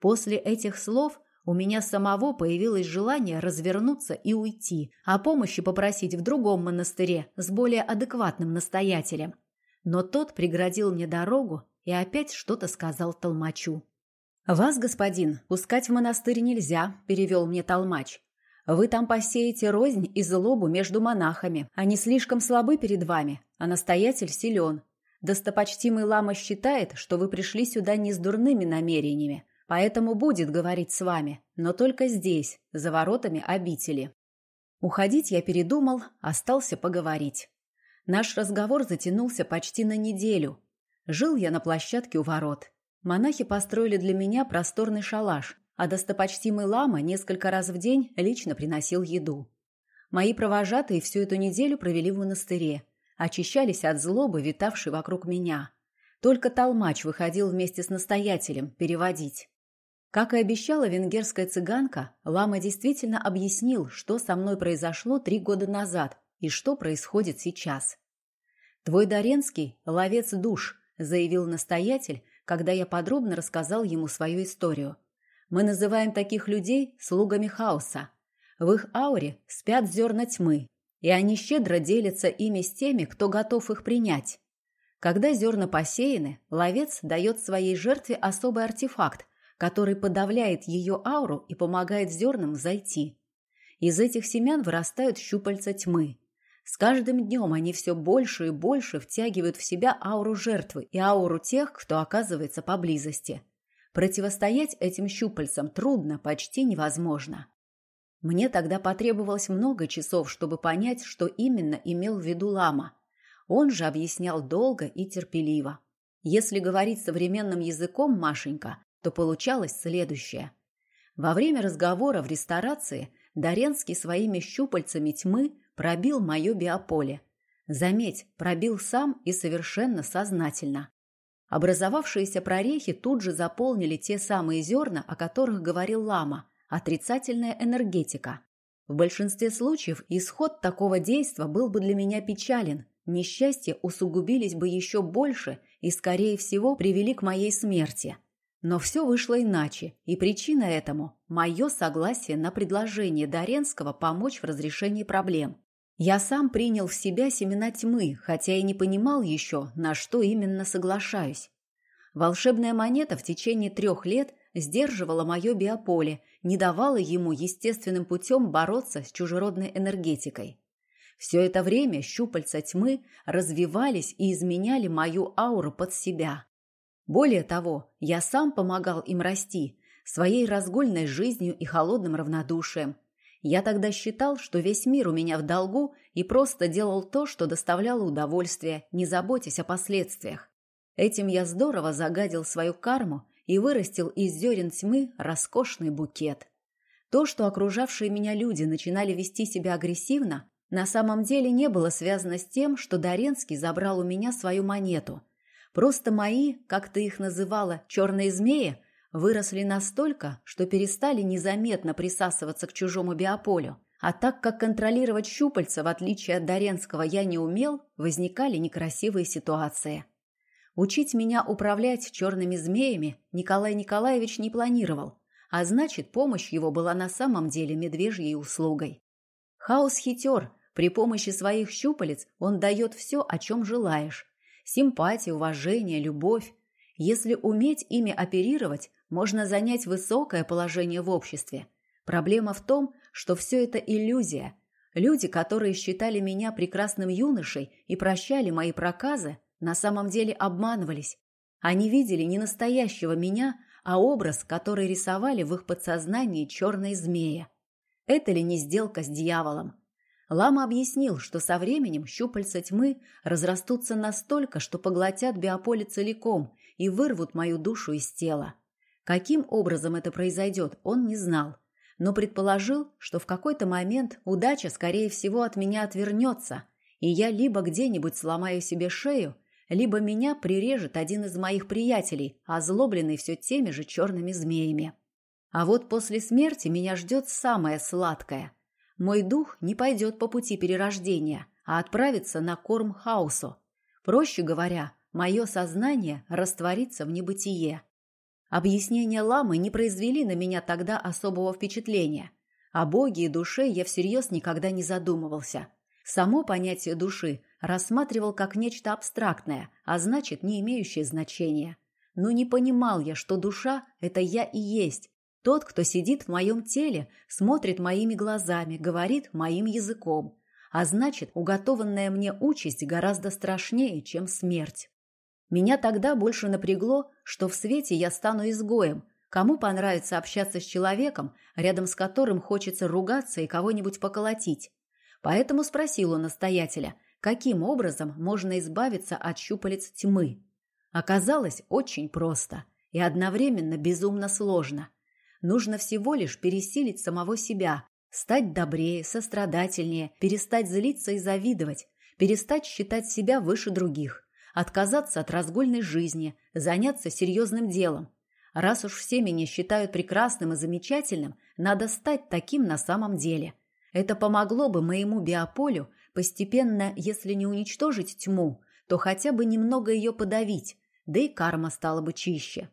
После этих слов у меня самого появилось желание развернуться и уйти, а помощи попросить в другом монастыре с более адекватным настоятелем. Но тот преградил мне дорогу и опять что-то сказал толмачу. «Вас, господин, пускать в монастырь нельзя», – перевел мне толмач. Вы там посеете рознь и злобу между монахами. Они слишком слабы перед вами, а настоятель силен. Достопочтимый лама считает, что вы пришли сюда не с дурными намерениями, поэтому будет говорить с вами, но только здесь, за воротами обители. Уходить я передумал, остался поговорить. Наш разговор затянулся почти на неделю. Жил я на площадке у ворот. Монахи построили для меня просторный шалаш, а достопочтимый лама несколько раз в день лично приносил еду. Мои провожатые всю эту неделю провели в монастыре, очищались от злобы, витавшей вокруг меня. Только толмач выходил вместе с настоятелем переводить. Как и обещала венгерская цыганка, лама действительно объяснил, что со мной произошло три года назад и что происходит сейчас. «Твой Доренский – ловец душ», – заявил настоятель, когда я подробно рассказал ему свою историю. «Мы называем таких людей слугами хаоса. В их ауре спят зерна тьмы, и они щедро делятся ими с теми, кто готов их принять. Когда зерна посеяны, ловец дает своей жертве особый артефакт, который подавляет ее ауру и помогает зернам зайти. Из этих семян вырастают щупальца тьмы. С каждым днем они все больше и больше втягивают в себя ауру жертвы и ауру тех, кто оказывается поблизости. Противостоять этим щупальцам трудно, почти невозможно. Мне тогда потребовалось много часов, чтобы понять, что именно имел в виду лама. Он же объяснял долго и терпеливо. Если говорить современным языком, Машенька, то получалось следующее. Во время разговора в ресторации Доренский своими щупальцами тьмы пробил мое биополе. Заметь, пробил сам и совершенно сознательно. Образовавшиеся прорехи тут же заполнили те самые зерна, о которых говорил Лама, отрицательная энергетика. В большинстве случаев исход такого действа был бы для меня печален, несчастья усугубились бы еще больше и, скорее всего, привели к моей смерти. Но все вышло иначе, и причина этому – мое согласие на предложение Доренского помочь в разрешении проблем. Я сам принял в себя семена тьмы, хотя и не понимал еще, на что именно соглашаюсь. Волшебная монета в течение трех лет сдерживала мое биополе, не давала ему естественным путем бороться с чужеродной энергетикой. Все это время щупальца тьмы развивались и изменяли мою ауру под себя. Более того, я сам помогал им расти, своей разгульной жизнью и холодным равнодушием, я тогда считал, что весь мир у меня в долгу и просто делал то, что доставляло удовольствие, не заботясь о последствиях. Этим я здорово загадил свою карму и вырастил из зерен тьмы роскошный букет. То, что окружавшие меня люди начинали вести себя агрессивно, на самом деле не было связано с тем, что Доренский забрал у меня свою монету. Просто мои, как ты их называла, черные змеи, выросли настолько, что перестали незаметно присасываться к чужому биополю. А так как контролировать щупальца, в отличие от Доренского, я не умел, возникали некрасивые ситуации. Учить меня управлять черными змеями Николай Николаевич не планировал, а значит, помощь его была на самом деле медвежьей услугой. Хаос хитер, при помощи своих щупалец он дает все, о чем желаешь. Симпатию, уважение, любовь. Если уметь ими оперировать, можно занять высокое положение в обществе. Проблема в том, что все это иллюзия. Люди, которые считали меня прекрасным юношей и прощали мои проказы, на самом деле обманывались. Они видели не настоящего меня, а образ, который рисовали в их подсознании черной змея. Это ли не сделка с дьяволом? Лама объяснил, что со временем щупальца тьмы разрастутся настолько, что поглотят биополе целиком и вырвут мою душу из тела. Каким образом это произойдет, он не знал, но предположил, что в какой-то момент удача, скорее всего, от меня отвернется, и я либо где-нибудь сломаю себе шею, либо меня прирежет один из моих приятелей, озлобленный все теми же черными змеями. А вот после смерти меня ждет самое сладкое. Мой дух не пойдет по пути перерождения, а отправится на корм хаосу. Проще говоря, мое сознание растворится в небытие. Объяснения ламы не произвели на меня тогда особого впечатления. О боге и душе я всерьез никогда не задумывался. Само понятие души рассматривал как нечто абстрактное, а значит, не имеющее значения. Но не понимал я, что душа – это я и есть, Тот, кто сидит в моем теле, смотрит моими глазами, говорит моим языком. А значит, уготованная мне участь гораздо страшнее, чем смерть. Меня тогда больше напрягло, что в свете я стану изгоем. Кому понравится общаться с человеком, рядом с которым хочется ругаться и кого-нибудь поколотить? Поэтому спросил у настоятеля, каким образом можно избавиться от щупалец тьмы. Оказалось очень просто и одновременно безумно сложно. Нужно всего лишь пересилить самого себя, стать добрее, сострадательнее, перестать злиться и завидовать, перестать считать себя выше других, отказаться от разгульной жизни, заняться серьезным делом. Раз уж все меня считают прекрасным и замечательным, надо стать таким на самом деле. Это помогло бы моему биополю постепенно, если не уничтожить тьму, то хотя бы немного ее подавить, да и карма стала бы чище.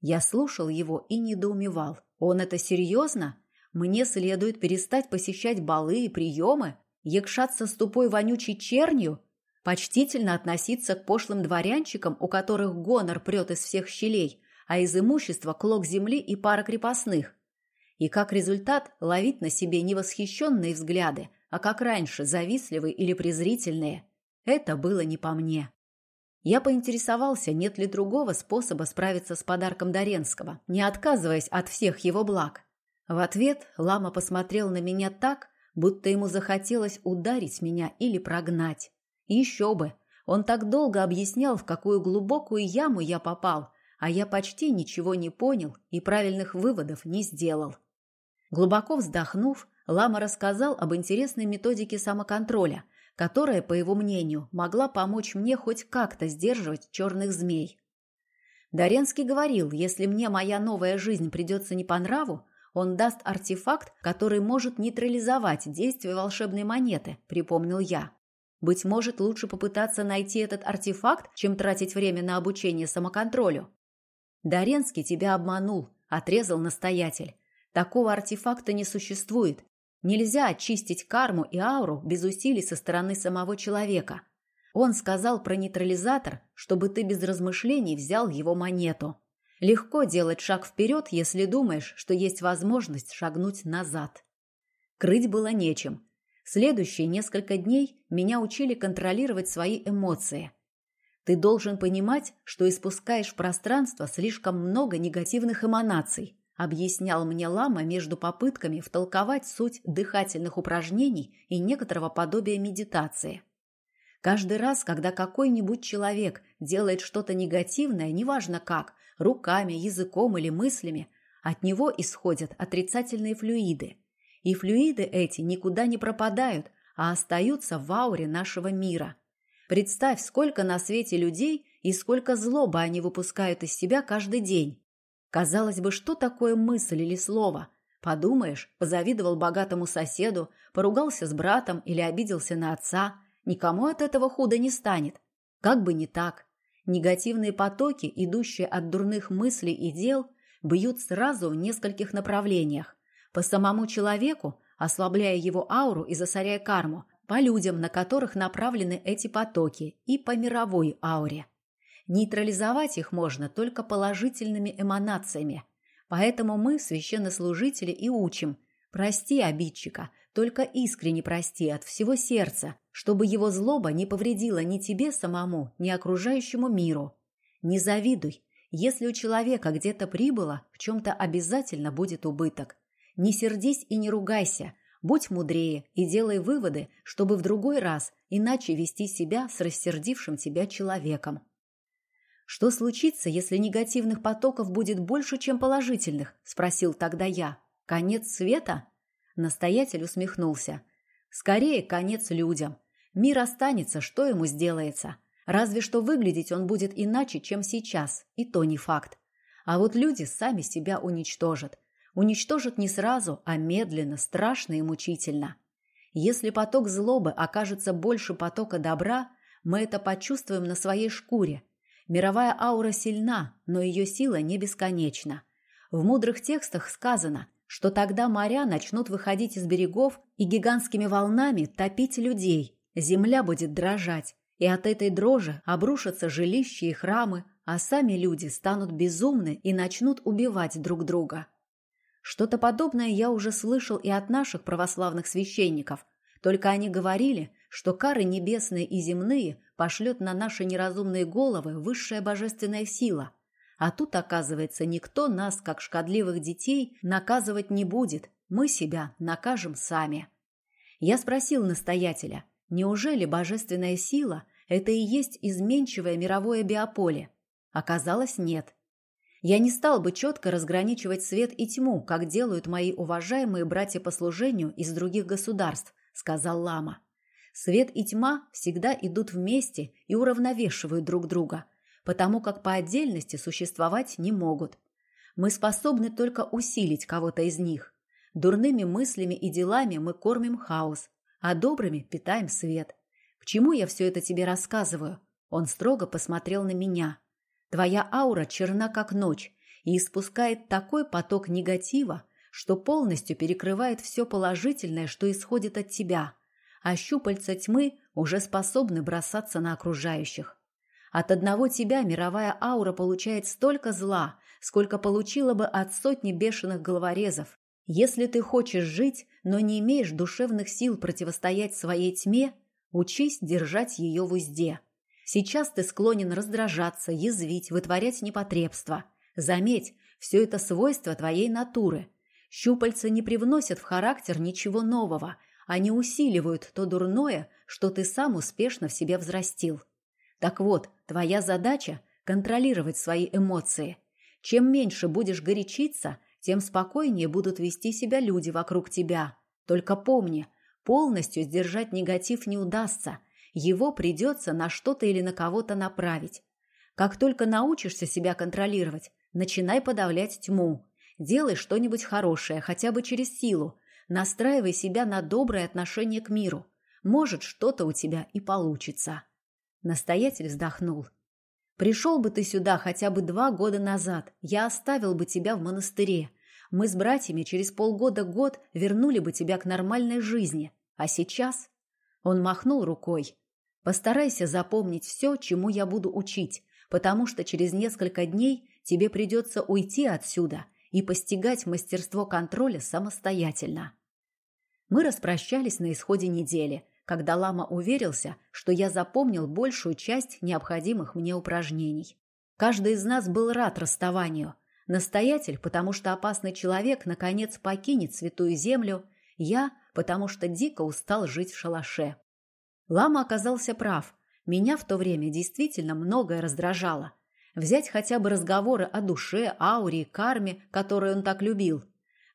Я слушал его и недоумевал. Он это серьезно? Мне следует перестать посещать балы и приемы? Якшаться с тупой вонючей чернью? Почтительно относиться к пошлым дворянчикам, у которых гонор прет из всех щелей, а из имущества клок земли и пара крепостных? И как результат ловить на себе не восхищенные взгляды, а как раньше, завистливые или презрительные. Это было не по мне. Я поинтересовался, нет ли другого способа справиться с подарком Доренского, не отказываясь от всех его благ. В ответ лама посмотрел на меня так, будто ему захотелось ударить меня или прогнать. Еще бы, он так долго объяснял, в какую глубокую яму я попал, а я почти ничего не понял и правильных выводов не сделал. Глубоко вздохнув, Лама рассказал об интересной методике самоконтроля – которая, по его мнению, могла помочь мне хоть как-то сдерживать черных змей. Доренский говорил, если мне моя новая жизнь придется не по нраву, он даст артефакт, который может нейтрализовать действие волшебной монеты, припомнил я. Быть может, лучше попытаться найти этот артефакт, чем тратить время на обучение самоконтролю. Доренский тебя обманул, отрезал настоятель. Такого артефакта не существует, Нельзя очистить карму и ауру без усилий со стороны самого человека. Он сказал про нейтрализатор, чтобы ты без размышлений взял его монету. Легко делать шаг вперед, если думаешь, что есть возможность шагнуть назад. Крыть было нечем. Следующие несколько дней меня учили контролировать свои эмоции. Ты должен понимать, что испускаешь в пространство слишком много негативных эманаций – объяснял мне лама между попытками втолковать суть дыхательных упражнений и некоторого подобия медитации. Каждый раз, когда какой-нибудь человек делает что-то негативное, неважно как, руками, языком или мыслями, от него исходят отрицательные флюиды. И флюиды эти никуда не пропадают, а остаются в ауре нашего мира. Представь, сколько на свете людей и сколько злобы они выпускают из себя каждый день. Казалось бы, что такое мысль или слово? Подумаешь, позавидовал богатому соседу, поругался с братом или обиделся на отца. Никому от этого худо не станет. Как бы не так. Негативные потоки, идущие от дурных мыслей и дел, бьют сразу в нескольких направлениях. По самому человеку, ослабляя его ауру и засоряя карму, по людям, на которых направлены эти потоки, и по мировой ауре. Нейтрализовать их можно только положительными эманациями. Поэтому мы, священнослужители, и учим «Прости обидчика, только искренне прости от всего сердца, чтобы его злоба не повредила ни тебе самому, ни окружающему миру. Не завидуй. Если у человека где-то прибыло, в чем-то обязательно будет убыток. Не сердись и не ругайся. Будь мудрее и делай выводы, чтобы в другой раз иначе вести себя с рассердившим тебя человеком. «Что случится, если негативных потоков будет больше, чем положительных?» – спросил тогда я. «Конец света?» Настоятель усмехнулся. «Скорее, конец людям. Мир останется, что ему сделается. Разве что выглядеть он будет иначе, чем сейчас, и то не факт. А вот люди сами себя уничтожат. Уничтожат не сразу, а медленно, страшно и мучительно. Если поток злобы окажется больше потока добра, мы это почувствуем на своей шкуре – Мировая аура сильна, но ее сила не бесконечна. В мудрых текстах сказано, что тогда моря начнут выходить из берегов и гигантскими волнами топить людей. Земля будет дрожать, и от этой дрожи обрушатся жилища и храмы, а сами люди станут безумны и начнут убивать друг друга. Что-то подобное я уже слышал и от наших православных священников, только они говорили, что кары небесные и земные пошлет на наши неразумные головы высшая божественная сила. А тут, оказывается, никто нас, как шкодливых детей, наказывать не будет, мы себя накажем сами. Я спросил настоятеля, неужели божественная сила – это и есть изменчивое мировое биополе? Оказалось, нет. Я не стал бы четко разграничивать свет и тьму, как делают мои уважаемые братья по служению из других государств, сказал лама. Свет и тьма всегда идут вместе и уравновешивают друг друга, потому как по отдельности существовать не могут. Мы способны только усилить кого-то из них. Дурными мыслями и делами мы кормим хаос, а добрыми питаем свет. К чему я все это тебе рассказываю? Он строго посмотрел на меня. Твоя аура черна, как ночь, и испускает такой поток негатива, что полностью перекрывает все положительное, что исходит от тебя, а щупальца тьмы уже способны бросаться на окружающих. От одного тебя мировая аура получает столько зла, сколько получила бы от сотни бешеных головорезов, если ты хочешь жить, но не имеешь душевных сил противостоять своей тьме, учись держать ее в узде. Сейчас ты склонен раздражаться, язвить, вытворять непотребства. Заметь, все это свойство твоей натуры. Щупальца не привносят в характер ничего нового, они усиливают то дурное, что ты сам успешно в себе взрастил. Так вот, твоя задача – контролировать свои эмоции. Чем меньше будешь горячиться, тем спокойнее будут вести себя люди вокруг тебя. Только помни, полностью сдержать негатив не удастся. Его придется на что-то или на кого-то направить. Как только научишься себя контролировать, начинай подавлять тьму. Делай что-нибудь хорошее, хотя бы через силу. Настраивай себя на доброе отношение к миру. Может, что-то у тебя и получится. Настоятель вздохнул. Пришел бы ты сюда хотя бы два года назад, я оставил бы тебя в монастыре. Мы с братьями через полгода-год вернули бы тебя к нормальной жизни. А сейчас...» Он махнул рукой. «Постарайся запомнить все, чему я буду учить, потому что через несколько дней тебе придется уйти отсюда и постигать мастерство контроля самостоятельно». Мы распрощались на исходе недели – когда лама уверился, что я запомнил большую часть необходимых мне упражнений. Каждый из нас был рад расставанию. Настоятель, потому что опасный человек наконец покинет святую землю, я, потому что дико устал жить в шалаше. Лама оказался прав. Меня в то время действительно многое раздражало. Взять хотя бы разговоры о душе, ауре и карме, которые он так любил.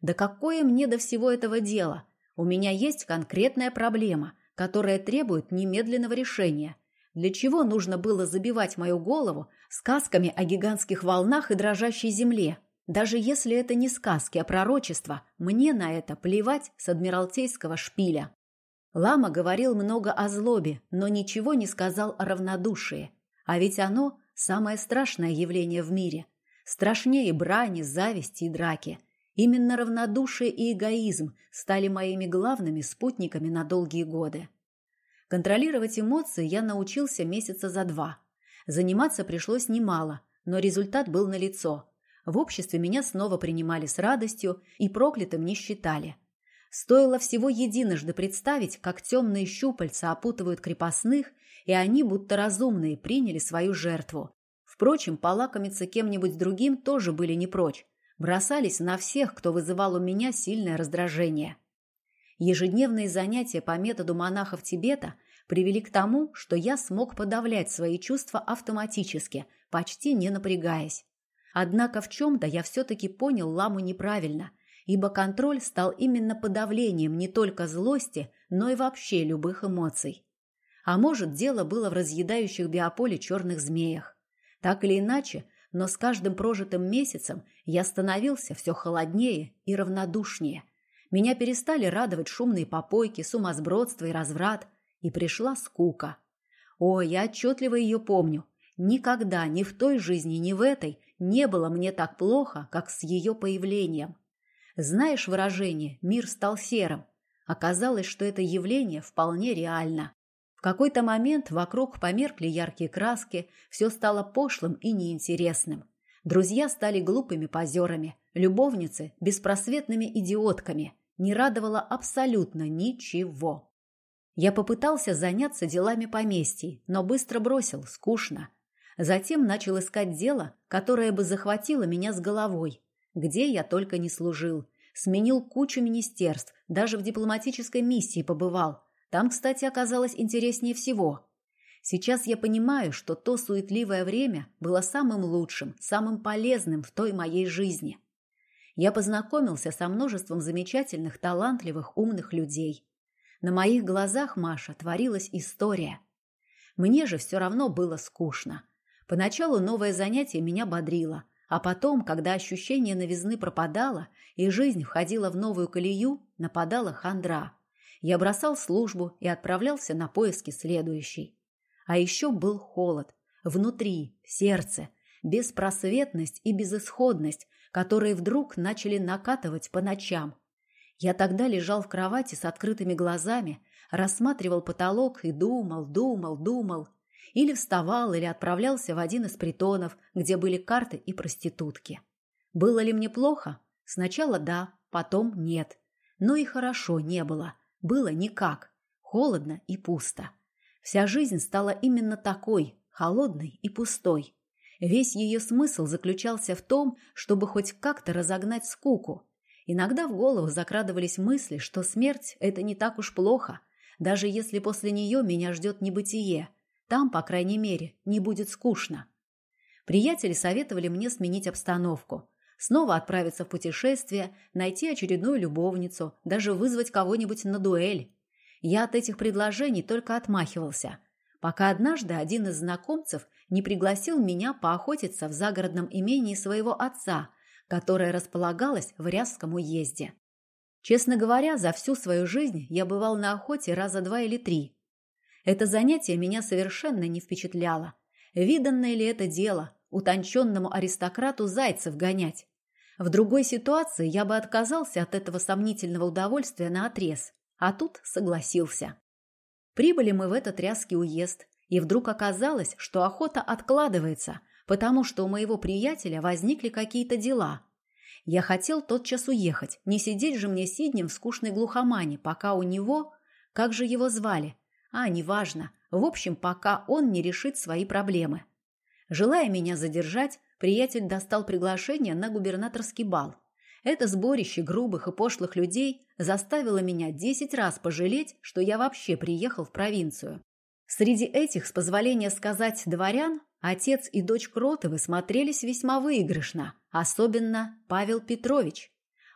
Да какое мне до всего этого дела? У меня есть конкретная проблема, которое требует немедленного решения. Для чего нужно было забивать мою голову сказками о гигантских волнах и дрожащей земле? Даже если это не сказки, а пророчества, мне на это плевать с адмиралтейского шпиля. Лама говорил много о злобе, но ничего не сказал о равнодушии. А ведь оно – самое страшное явление в мире. Страшнее брани, зависти и драки – Именно равнодушие и эгоизм стали моими главными спутниками на долгие годы. Контролировать эмоции я научился месяца за два. Заниматься пришлось немало, но результат был налицо. В обществе меня снова принимали с радостью и проклятым не считали. Стоило всего единожды представить, как темные щупальца опутывают крепостных, и они, будто разумные, приняли свою жертву. Впрочем, полакомиться кем-нибудь другим тоже были не прочь, бросались на всех, кто вызывал у меня сильное раздражение. Ежедневные занятия по методу монахов Тибета привели к тому, что я смог подавлять свои чувства автоматически, почти не напрягаясь. Однако в чем-то я все-таки понял ламу неправильно, ибо контроль стал именно подавлением не только злости, но и вообще любых эмоций. А может, дело было в разъедающих биополе черных змеях. Так или иначе, но с каждым прожитым месяцем я становился все холоднее и равнодушнее. Меня перестали радовать шумные попойки, сумасбродство и разврат, и пришла скука. О, я отчетливо ее помню. Никогда ни в той жизни, ни в этой не было мне так плохо, как с ее появлением. Знаешь выражение «мир стал серым»? Оказалось, что это явление вполне реально. В какой-то момент вокруг померкли яркие краски, все стало пошлым и неинтересным. Друзья стали глупыми позерами, любовницы – беспросветными идиотками. Не радовало абсолютно ничего. Я попытался заняться делами поместья, но быстро бросил, скучно. Затем начал искать дело, которое бы захватило меня с головой. Где я только не служил. Сменил кучу министерств, даже в дипломатической миссии побывал. Там, кстати, оказалось интереснее всего. Сейчас я понимаю, что то суетливое время было самым лучшим, самым полезным в той моей жизни. Я познакомился со множеством замечательных, талантливых, умных людей. На моих глазах, Маша, творилась история. Мне же все равно было скучно. Поначалу новое занятие меня бодрило, а потом, когда ощущение новизны пропадало и жизнь входила в новую колею, нападала хандра. Я бросал службу и отправлялся на поиски следующей. А еще был холод. Внутри, в сердце. Беспросветность и безысходность, которые вдруг начали накатывать по ночам. Я тогда лежал в кровати с открытыми глазами, рассматривал потолок и думал, думал, думал. Или вставал, или отправлялся в один из притонов, где были карты и проститутки. Было ли мне плохо? Сначала да, потом нет. Но и хорошо не было. Было никак. Холодно и пусто. Вся жизнь стала именно такой, холодной и пустой. Весь ее смысл заключался в том, чтобы хоть как-то разогнать скуку. Иногда в голову закрадывались мысли, что смерть – это не так уж плохо, даже если после нее меня ждет небытие. Там, по крайней мере, не будет скучно. Приятели советовали мне сменить обстановку. Снова отправиться в путешествие, найти очередную любовницу, даже вызвать кого-нибудь на дуэль. Я от этих предложений только отмахивался, пока однажды один из знакомцев не пригласил меня поохотиться в загородном имении своего отца, которое располагалось в Рязском уезде. Честно говоря, за всю свою жизнь я бывал на охоте раза два или три. Это занятие меня совершенно не впечатляло. Виданное ли это дело утонченному аристократу зайцев гонять? В другой ситуации я бы отказался от этого сомнительного удовольствия на отрез. А тут согласился. Прибыли мы в этот рязкий уезд, и вдруг оказалось, что охота откладывается, потому что у моего приятеля возникли какие-то дела. Я хотел тотчас уехать, не сидеть же мне сиднем в скучной глухомане, пока у него... Как же его звали? А, неважно. В общем, пока он не решит свои проблемы. Желая меня задержать, приятель достал приглашение на губернаторский бал. Это сборище грубых и пошлых людей заставило меня десять раз пожалеть, что я вообще приехал в провинцию. Среди этих, с позволения сказать, дворян, отец и дочь Кротовы смотрелись весьма выигрышно, особенно Павел Петрович.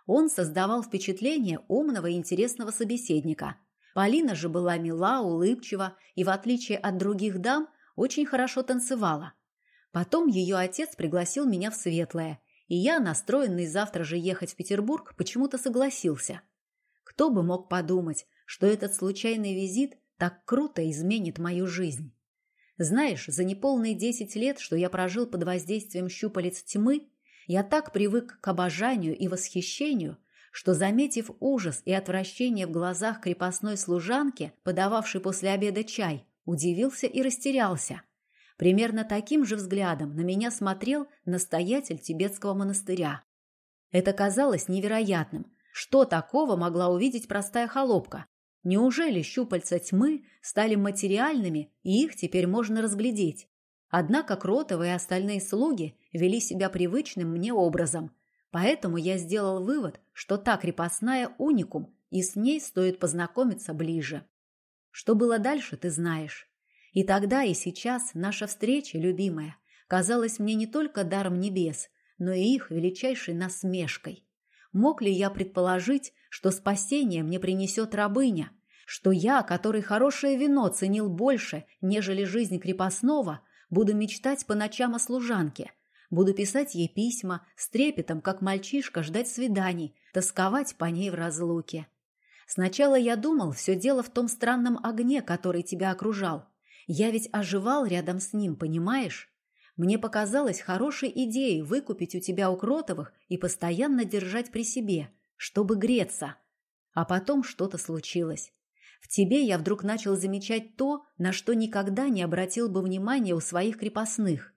Он создавал впечатление умного и интересного собеседника. Полина же была мила, улыбчива и, в отличие от других дам, очень хорошо танцевала. Потом ее отец пригласил меня в Светлое, и я, настроенный завтра же ехать в Петербург, почему-то согласился. Кто бы мог подумать, что этот случайный визит так круто изменит мою жизнь. Знаешь, за неполные десять лет, что я прожил под воздействием щупалец тьмы, я так привык к обожанию и восхищению, что, заметив ужас и отвращение в глазах крепостной служанки, подававшей после обеда чай, удивился и растерялся – Примерно таким же взглядом на меня смотрел настоятель тибетского монастыря. Это казалось невероятным. Что такого могла увидеть простая холопка? Неужели щупальца тьмы стали материальными, и их теперь можно разглядеть? Однако Кротова и остальные слуги вели себя привычным мне образом. Поэтому я сделал вывод, что та крепостная уникум, и с ней стоит познакомиться ближе. Что было дальше, ты знаешь. И тогда, и сейчас наша встреча, любимая, казалась мне не только даром небес, но и их величайшей насмешкой. Мог ли я предположить, что спасение мне принесет рабыня, что я, который хорошее вино ценил больше, нежели жизнь крепостного, буду мечтать по ночам о служанке, буду писать ей письма, с трепетом, как мальчишка, ждать свиданий, тосковать по ней в разлуке. Сначала я думал, все дело в том странном огне, который тебя окружал, я ведь оживал рядом с ним, понимаешь? Мне показалось хорошей идеей выкупить у тебя у Кротовых и постоянно держать при себе, чтобы греться. А потом что-то случилось. В тебе я вдруг начал замечать то, на что никогда не обратил бы внимания у своих крепостных.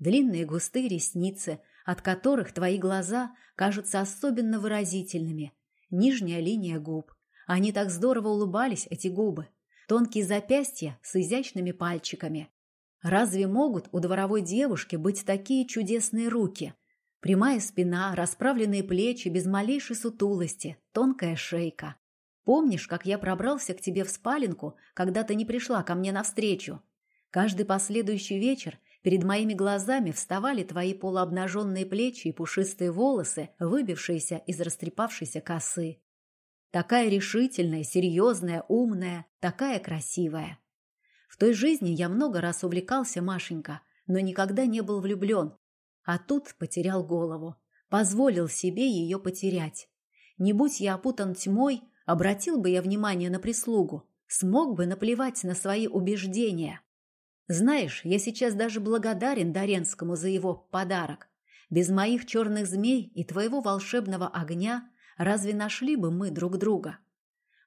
Длинные густые ресницы, от которых твои глаза кажутся особенно выразительными, нижняя линия губ. Они так здорово улыбались, эти губы. Тонкие запястья с изящными пальчиками. Разве могут у дворовой девушки быть такие чудесные руки? Прямая спина, расправленные плечи, без малейшей сутулости, тонкая шейка. Помнишь, как я пробрался к тебе в спаленку, когда ты не пришла ко мне навстречу? Каждый последующий вечер перед моими глазами вставали твои полуобнаженные плечи и пушистые волосы, выбившиеся из растрепавшейся косы. Такая решительная, серьезная, умная, такая красивая. В той жизни я много раз увлекался, Машенька, но никогда не был влюблен, а тут потерял голову. Позволил себе ее потерять. Не будь я опутан тьмой, обратил бы я внимание на прислугу. Смог бы наплевать на свои убеждения. Знаешь, я сейчас даже благодарен Доренскому за его подарок. Без моих черных змей и твоего волшебного огня разве нашли бы мы друг друга?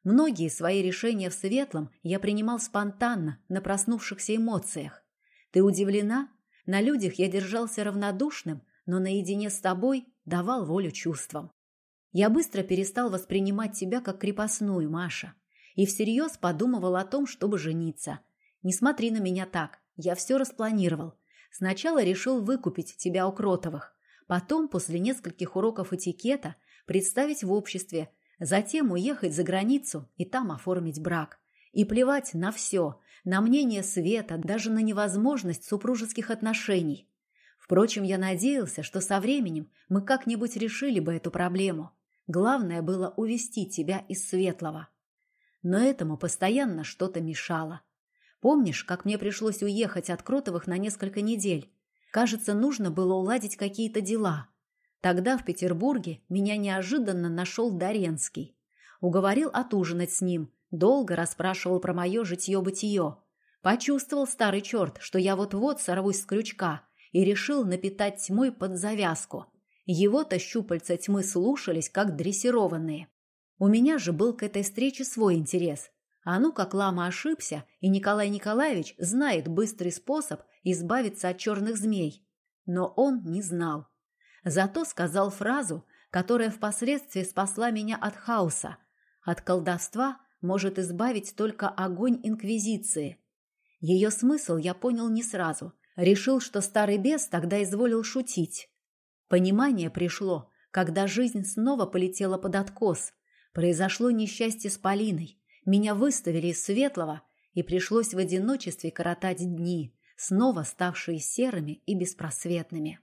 Многие свои решения в светлом я принимал спонтанно, на проснувшихся эмоциях. Ты удивлена? На людях я держался равнодушным, но наедине с тобой давал волю чувствам. Я быстро перестал воспринимать тебя как крепостную, Маша, и всерьез подумывал о том, чтобы жениться. Не смотри на меня так, я все распланировал. Сначала решил выкупить тебя у Кротовых, потом, после нескольких уроков этикета, представить в обществе, затем уехать за границу и там оформить брак. И плевать на все, на мнение Света, даже на невозможность супружеских отношений. Впрочем, я надеялся, что со временем мы как-нибудь решили бы эту проблему. Главное было увести тебя из Светлого. Но этому постоянно что-то мешало. Помнишь, как мне пришлось уехать от Кротовых на несколько недель? Кажется, нужно было уладить какие-то дела. Тогда в Петербурге меня неожиданно нашел Доренский. Уговорил отужинать с ним, Долго расспрашивал про мое житье-бытие. Почувствовал старый черт, что я вот-вот сорвусь с крючка, и решил напитать тьмой под завязку. Его-то щупальца тьмы слушались, как дрессированные. У меня же был к этой встрече свой интерес. А ну как Лама ошибся, и Николай Николаевич знает быстрый способ избавиться от черных змей. Но он не знал. Зато сказал фразу, которая впоследствии спасла меня от хаоса, от колдовства, может избавить только огонь Инквизиции. Ее смысл я понял не сразу. Решил, что старый бес тогда изволил шутить. Понимание пришло, когда жизнь снова полетела под откос. Произошло несчастье с Полиной. Меня выставили из светлого, и пришлось в одиночестве коротать дни, снова ставшие серыми и беспросветными.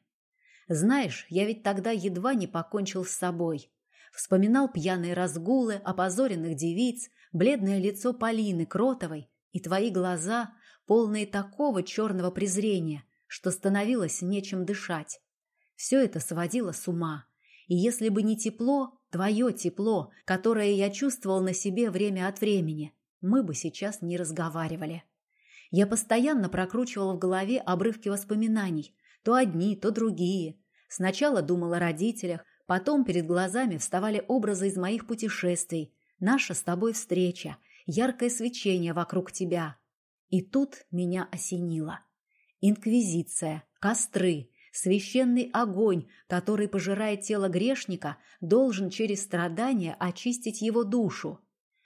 Знаешь, я ведь тогда едва не покончил с собой. Вспоминал пьяные разгулы, опозоренных девиц, бледное лицо Полины Кротовой и твои глаза, полные такого черного презрения, что становилось нечем дышать. Все это сводило с ума. И если бы не тепло, твое тепло, которое я чувствовал на себе время от времени, мы бы сейчас не разговаривали. Я постоянно прокручивал в голове обрывки воспоминаний, то одни, то другие. Сначала думал о родителях, потом перед глазами вставали образы из моих путешествий, Наша с тобой встреча, яркое свечение вокруг тебя. И тут меня осенило. Инквизиция, костры, священный огонь, который пожирает тело грешника, должен через страдания очистить его душу.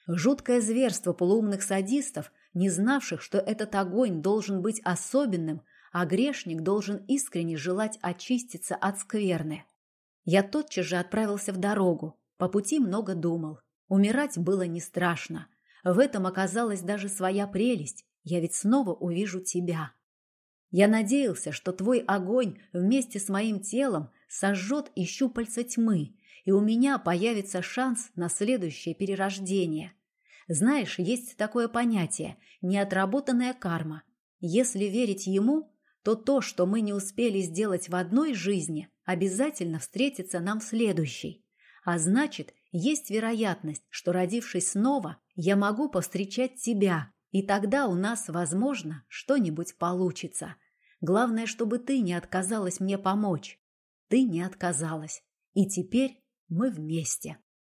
Жуткое зверство полуумных садистов, не знавших, что этот огонь должен быть особенным, а грешник должен искренне желать очиститься от скверны. Я тотчас же отправился в дорогу. По пути много думал. Умирать было не страшно. В этом оказалась даже своя прелесть. Я ведь снова увижу тебя. Я надеялся, что твой огонь вместе с моим телом сожжет и щупальца тьмы, и у меня появится шанс на следующее перерождение. Знаешь, есть такое понятие – неотработанная карма. Если верить ему, то то, что мы не успели сделать в одной жизни, обязательно встретится нам в следующей. А значит, есть вероятность, что, родившись снова, я могу повстречать тебя, и тогда у нас, возможно, что-нибудь получится. Главное, чтобы ты не отказалась мне помочь. Ты не отказалась. И теперь мы вместе.